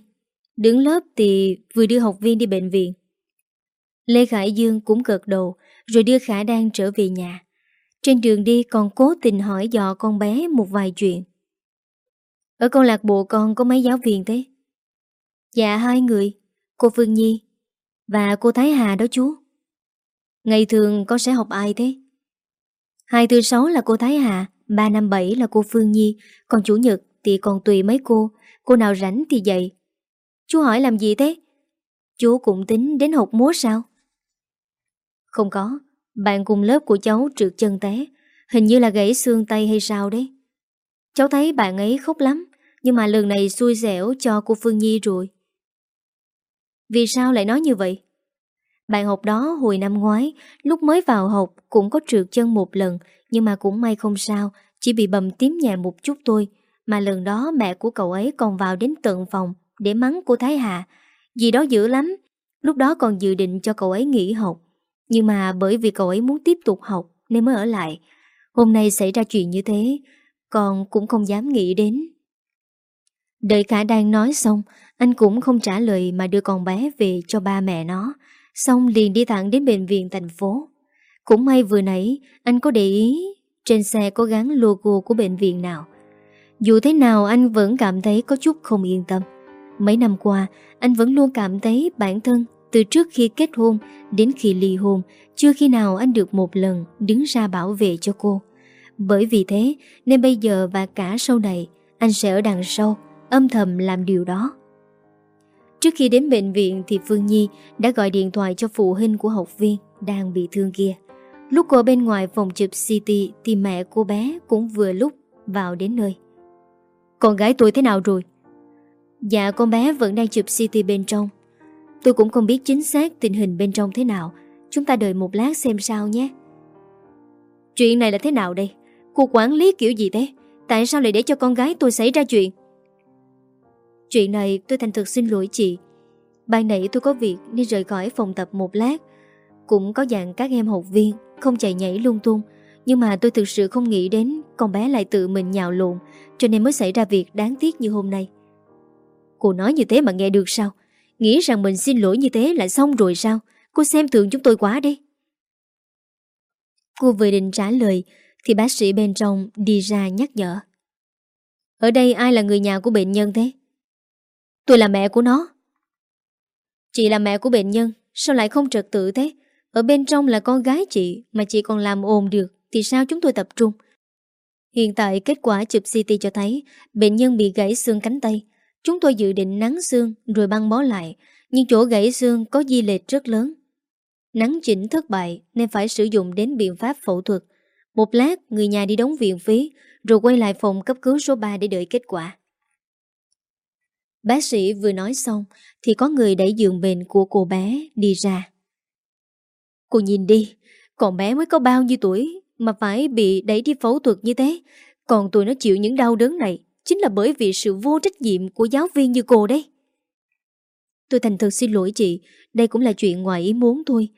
Đứng lớp thì vừa đưa học viên đi bệnh viện. Lê Khải Dương cũng gật đầu, Rồi đưa Khả Đan trở về nhà. Trên đường đi còn cố tình hỏi dò con bé một vài chuyện. Ở câu lạc bộ con có mấy giáo viên thế? Dạ hai người, Cô Phương Nhi Và cô Thái Hà đó chú. Ngày thường con sẽ học ai thế? Hai tư sáu là cô Thái Hà, Ba năm bảy là cô Phương Nhi. Còn chủ nhật thì còn tùy mấy cô. Cô nào rảnh thì dạy Chú hỏi làm gì thế? Chú cũng tính đến học múa sao? Không có Bạn cùng lớp của cháu trượt chân té Hình như là gãy xương tay hay sao đấy Cháu thấy bạn ấy khóc lắm, Nhưng mà lần này xui xẻo cho cô Phương Nhi rồi Vì sao lại nói như vậy? Bạn học đó hồi năm ngoái, Lúc mới vào học cũng có trượt chân một lần, Nhưng mà cũng may không sao, Chỉ bị bầm tím nhẹ một chút thôi, Mà lần đó mẹ của cậu ấy còn vào đến tận phòng để mắng cô Thái Hà. Gì đó dữ lắm, Lúc đó còn dự định cho cậu ấy nghỉ học. Nhưng mà bởi vì cậu ấy muốn tiếp tục học Nên mới ở lại. Hôm nay xảy ra chuyện như thế, Con cũng không dám nghĩ đến. Đợi cả đang nói xong, Anh cũng không trả lời mà đưa con bé về cho ba mẹ nó. Xong liền đi thẳng đến bệnh viện thành phố. Cũng may vừa nãy, Anh có để ý Trên xe có gắn logo của bệnh viện nào. Dù thế nào, anh vẫn cảm thấy có chút không yên tâm. Mấy năm qua, Anh vẫn luôn cảm thấy bản thân Từ trước khi kết hôn Đến khi ly hôn, Chưa khi nào anh được một lần Đứng ra bảo vệ cho cô Bởi vì thế, Nên bây giờ và cả sau này, Anh sẽ ở đằng sau, Âm thầm làm điều đó Trước khi đến bệnh viện thì Phương Nhi đã gọi điện thoại cho phụ huynh của học viên đang bị thương kia. Lúc cô bên ngoài phòng chụp CT thì mẹ cô bé cũng vừa lúc vào đến nơi. Con gái tôi thế nào rồi? Dạ con bé vẫn đang chụp CT bên trong. Tôi cũng không biết chính xác tình hình bên trong thế nào. Chúng ta đợi một lát xem sao nhé. Chuyện này là thế nào đây? Cuộc quản lý kiểu gì thế? Tại sao lại để cho con gái tôi xảy ra chuyện? Chuyện này tôi thành thực xin lỗi chị Ban nãy tôi có việc nên rời khỏi phòng tập một lát Cũng có dạng các em học viên Không chạy nhảy lung tung Nhưng mà tôi thực sự không nghĩ đến Con bé lại tự mình nhào lộn, Cho nên mới xảy ra việc đáng tiếc như hôm nay Cô nói như thế mà nghe được sao? Nghĩ rằng mình xin lỗi như thế là xong rồi sao? Cô xem thường chúng tôi quá đi Cô vừa định trả lời, Thì bác sĩ bên trong đi ra nhắc nhở. Ở đây ai là người nhà của bệnh nhân thế? Tôi là mẹ của nó. Chị là mẹ của bệnh nhân, Sao lại không trật tự thế? Ở bên trong là con gái chị Mà chị còn làm ồn được, Thì sao chúng tôi tập trung? Hiện tại kết quả chụp CT cho thấy Bệnh nhân bị gãy xương cánh tay Chúng tôi dự định nắng xương rồi băng bó lại Nhưng chỗ gãy xương có di lệch rất lớn Nắng chỉnh thất bại Nên phải sử dụng đến biện pháp phẫu thuật Một lát người nhà đi đóng viện phí Rồi quay lại phòng cấp cứu số 3 để đợi kết quả Bác sĩ vừa nói xong thì có người đẩy giường bệnh của cô bé đi ra. Cô nhìn đi, con bé mới có bao nhiêu tuổi mà phải bị đẩy đi phẫu thuật như thế. Còn tụi nó chịu những đau đớn này chính là bởi vì sự vô trách nhiệm của giáo viên như cô đấy. Tôi thành thật xin lỗi chị, đây cũng là chuyện ngoài ý muốn thôi.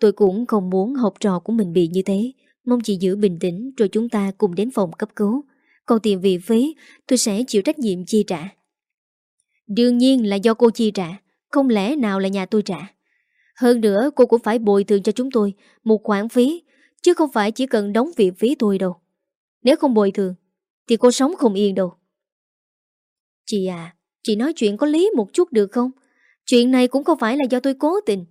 Tôi cũng không muốn học trò của mình bị như thế. Mong chị giữ bình tĩnh rồi chúng ta cùng đến phòng cấp cứu. Còn tiền viện phí tôi sẽ chịu trách nhiệm chi trả. Đương nhiên là do cô chi trả Không lẽ nào là nhà tôi trả Hơn nữa cô cũng phải bồi thường cho chúng tôi Một khoản phí Chứ không phải chỉ cần đóng viện phí tôi đâu Nếu không bồi thường Thì cô sống không yên đâu Chị à Chị nói chuyện có lý một chút được không? Chuyện này cũng không phải là do tôi cố tình.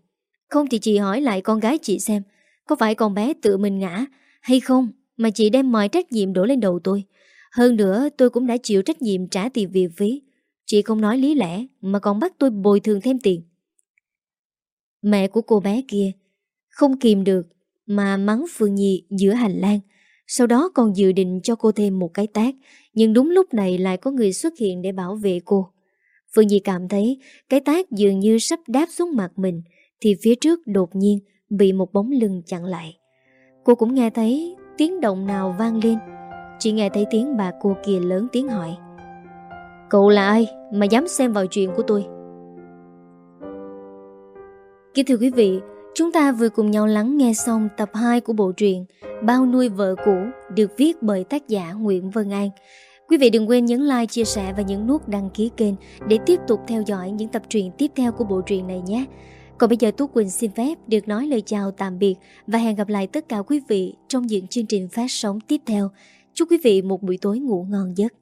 Không thì chị hỏi lại con gái chị xem, Có phải con bé tự mình ngã Hay không Mà chị đem mọi trách nhiệm đổ lên đầu tôi? Hơn nữa, tôi cũng đã chịu trách nhiệm trả tiền viện phí. Chị không nói lý lẽ Mà còn bắt tôi bồi thường thêm tiền. Mẹ của cô bé kia Không kìm được Mà mắng Phương Nhi giữa hành lang. Sau đó còn dự định cho cô thêm một cái tác, Nhưng đúng lúc này lại có người xuất hiện để bảo vệ cô. Phương Nhi cảm thấy Cái tác dường như sắp đáp xuống mặt mình, Thì phía trước đột nhiên Bị một bóng lưng chặn lại. Cô cũng nghe thấy tiếng động nào vang lên. Chỉ nghe thấy tiếng bà cô kia lớn tiếng hỏi. Cậu là ai mà dám xem vào chuyện của tôi? Kính thưa quý vị Chúng ta vừa cùng nhau lắng nghe xong tập 2 của bộ truyện Bao nuôi vợ cũ được viết bởi tác giả Nguyễn Vân An. Quý vị đừng quên nhấn like, chia sẻ và nhấn nút đăng ký kênh để tiếp tục theo dõi những tập truyện tiếp theo của bộ truyện này nhé. Còn bây giờ Tú Quỳnh xin phép được nói lời chào tạm biệt và hẹn gặp lại tất cả quý vị trong những chương trình phát sóng tiếp theo. Chúc quý vị một buổi tối ngủ ngon giấc.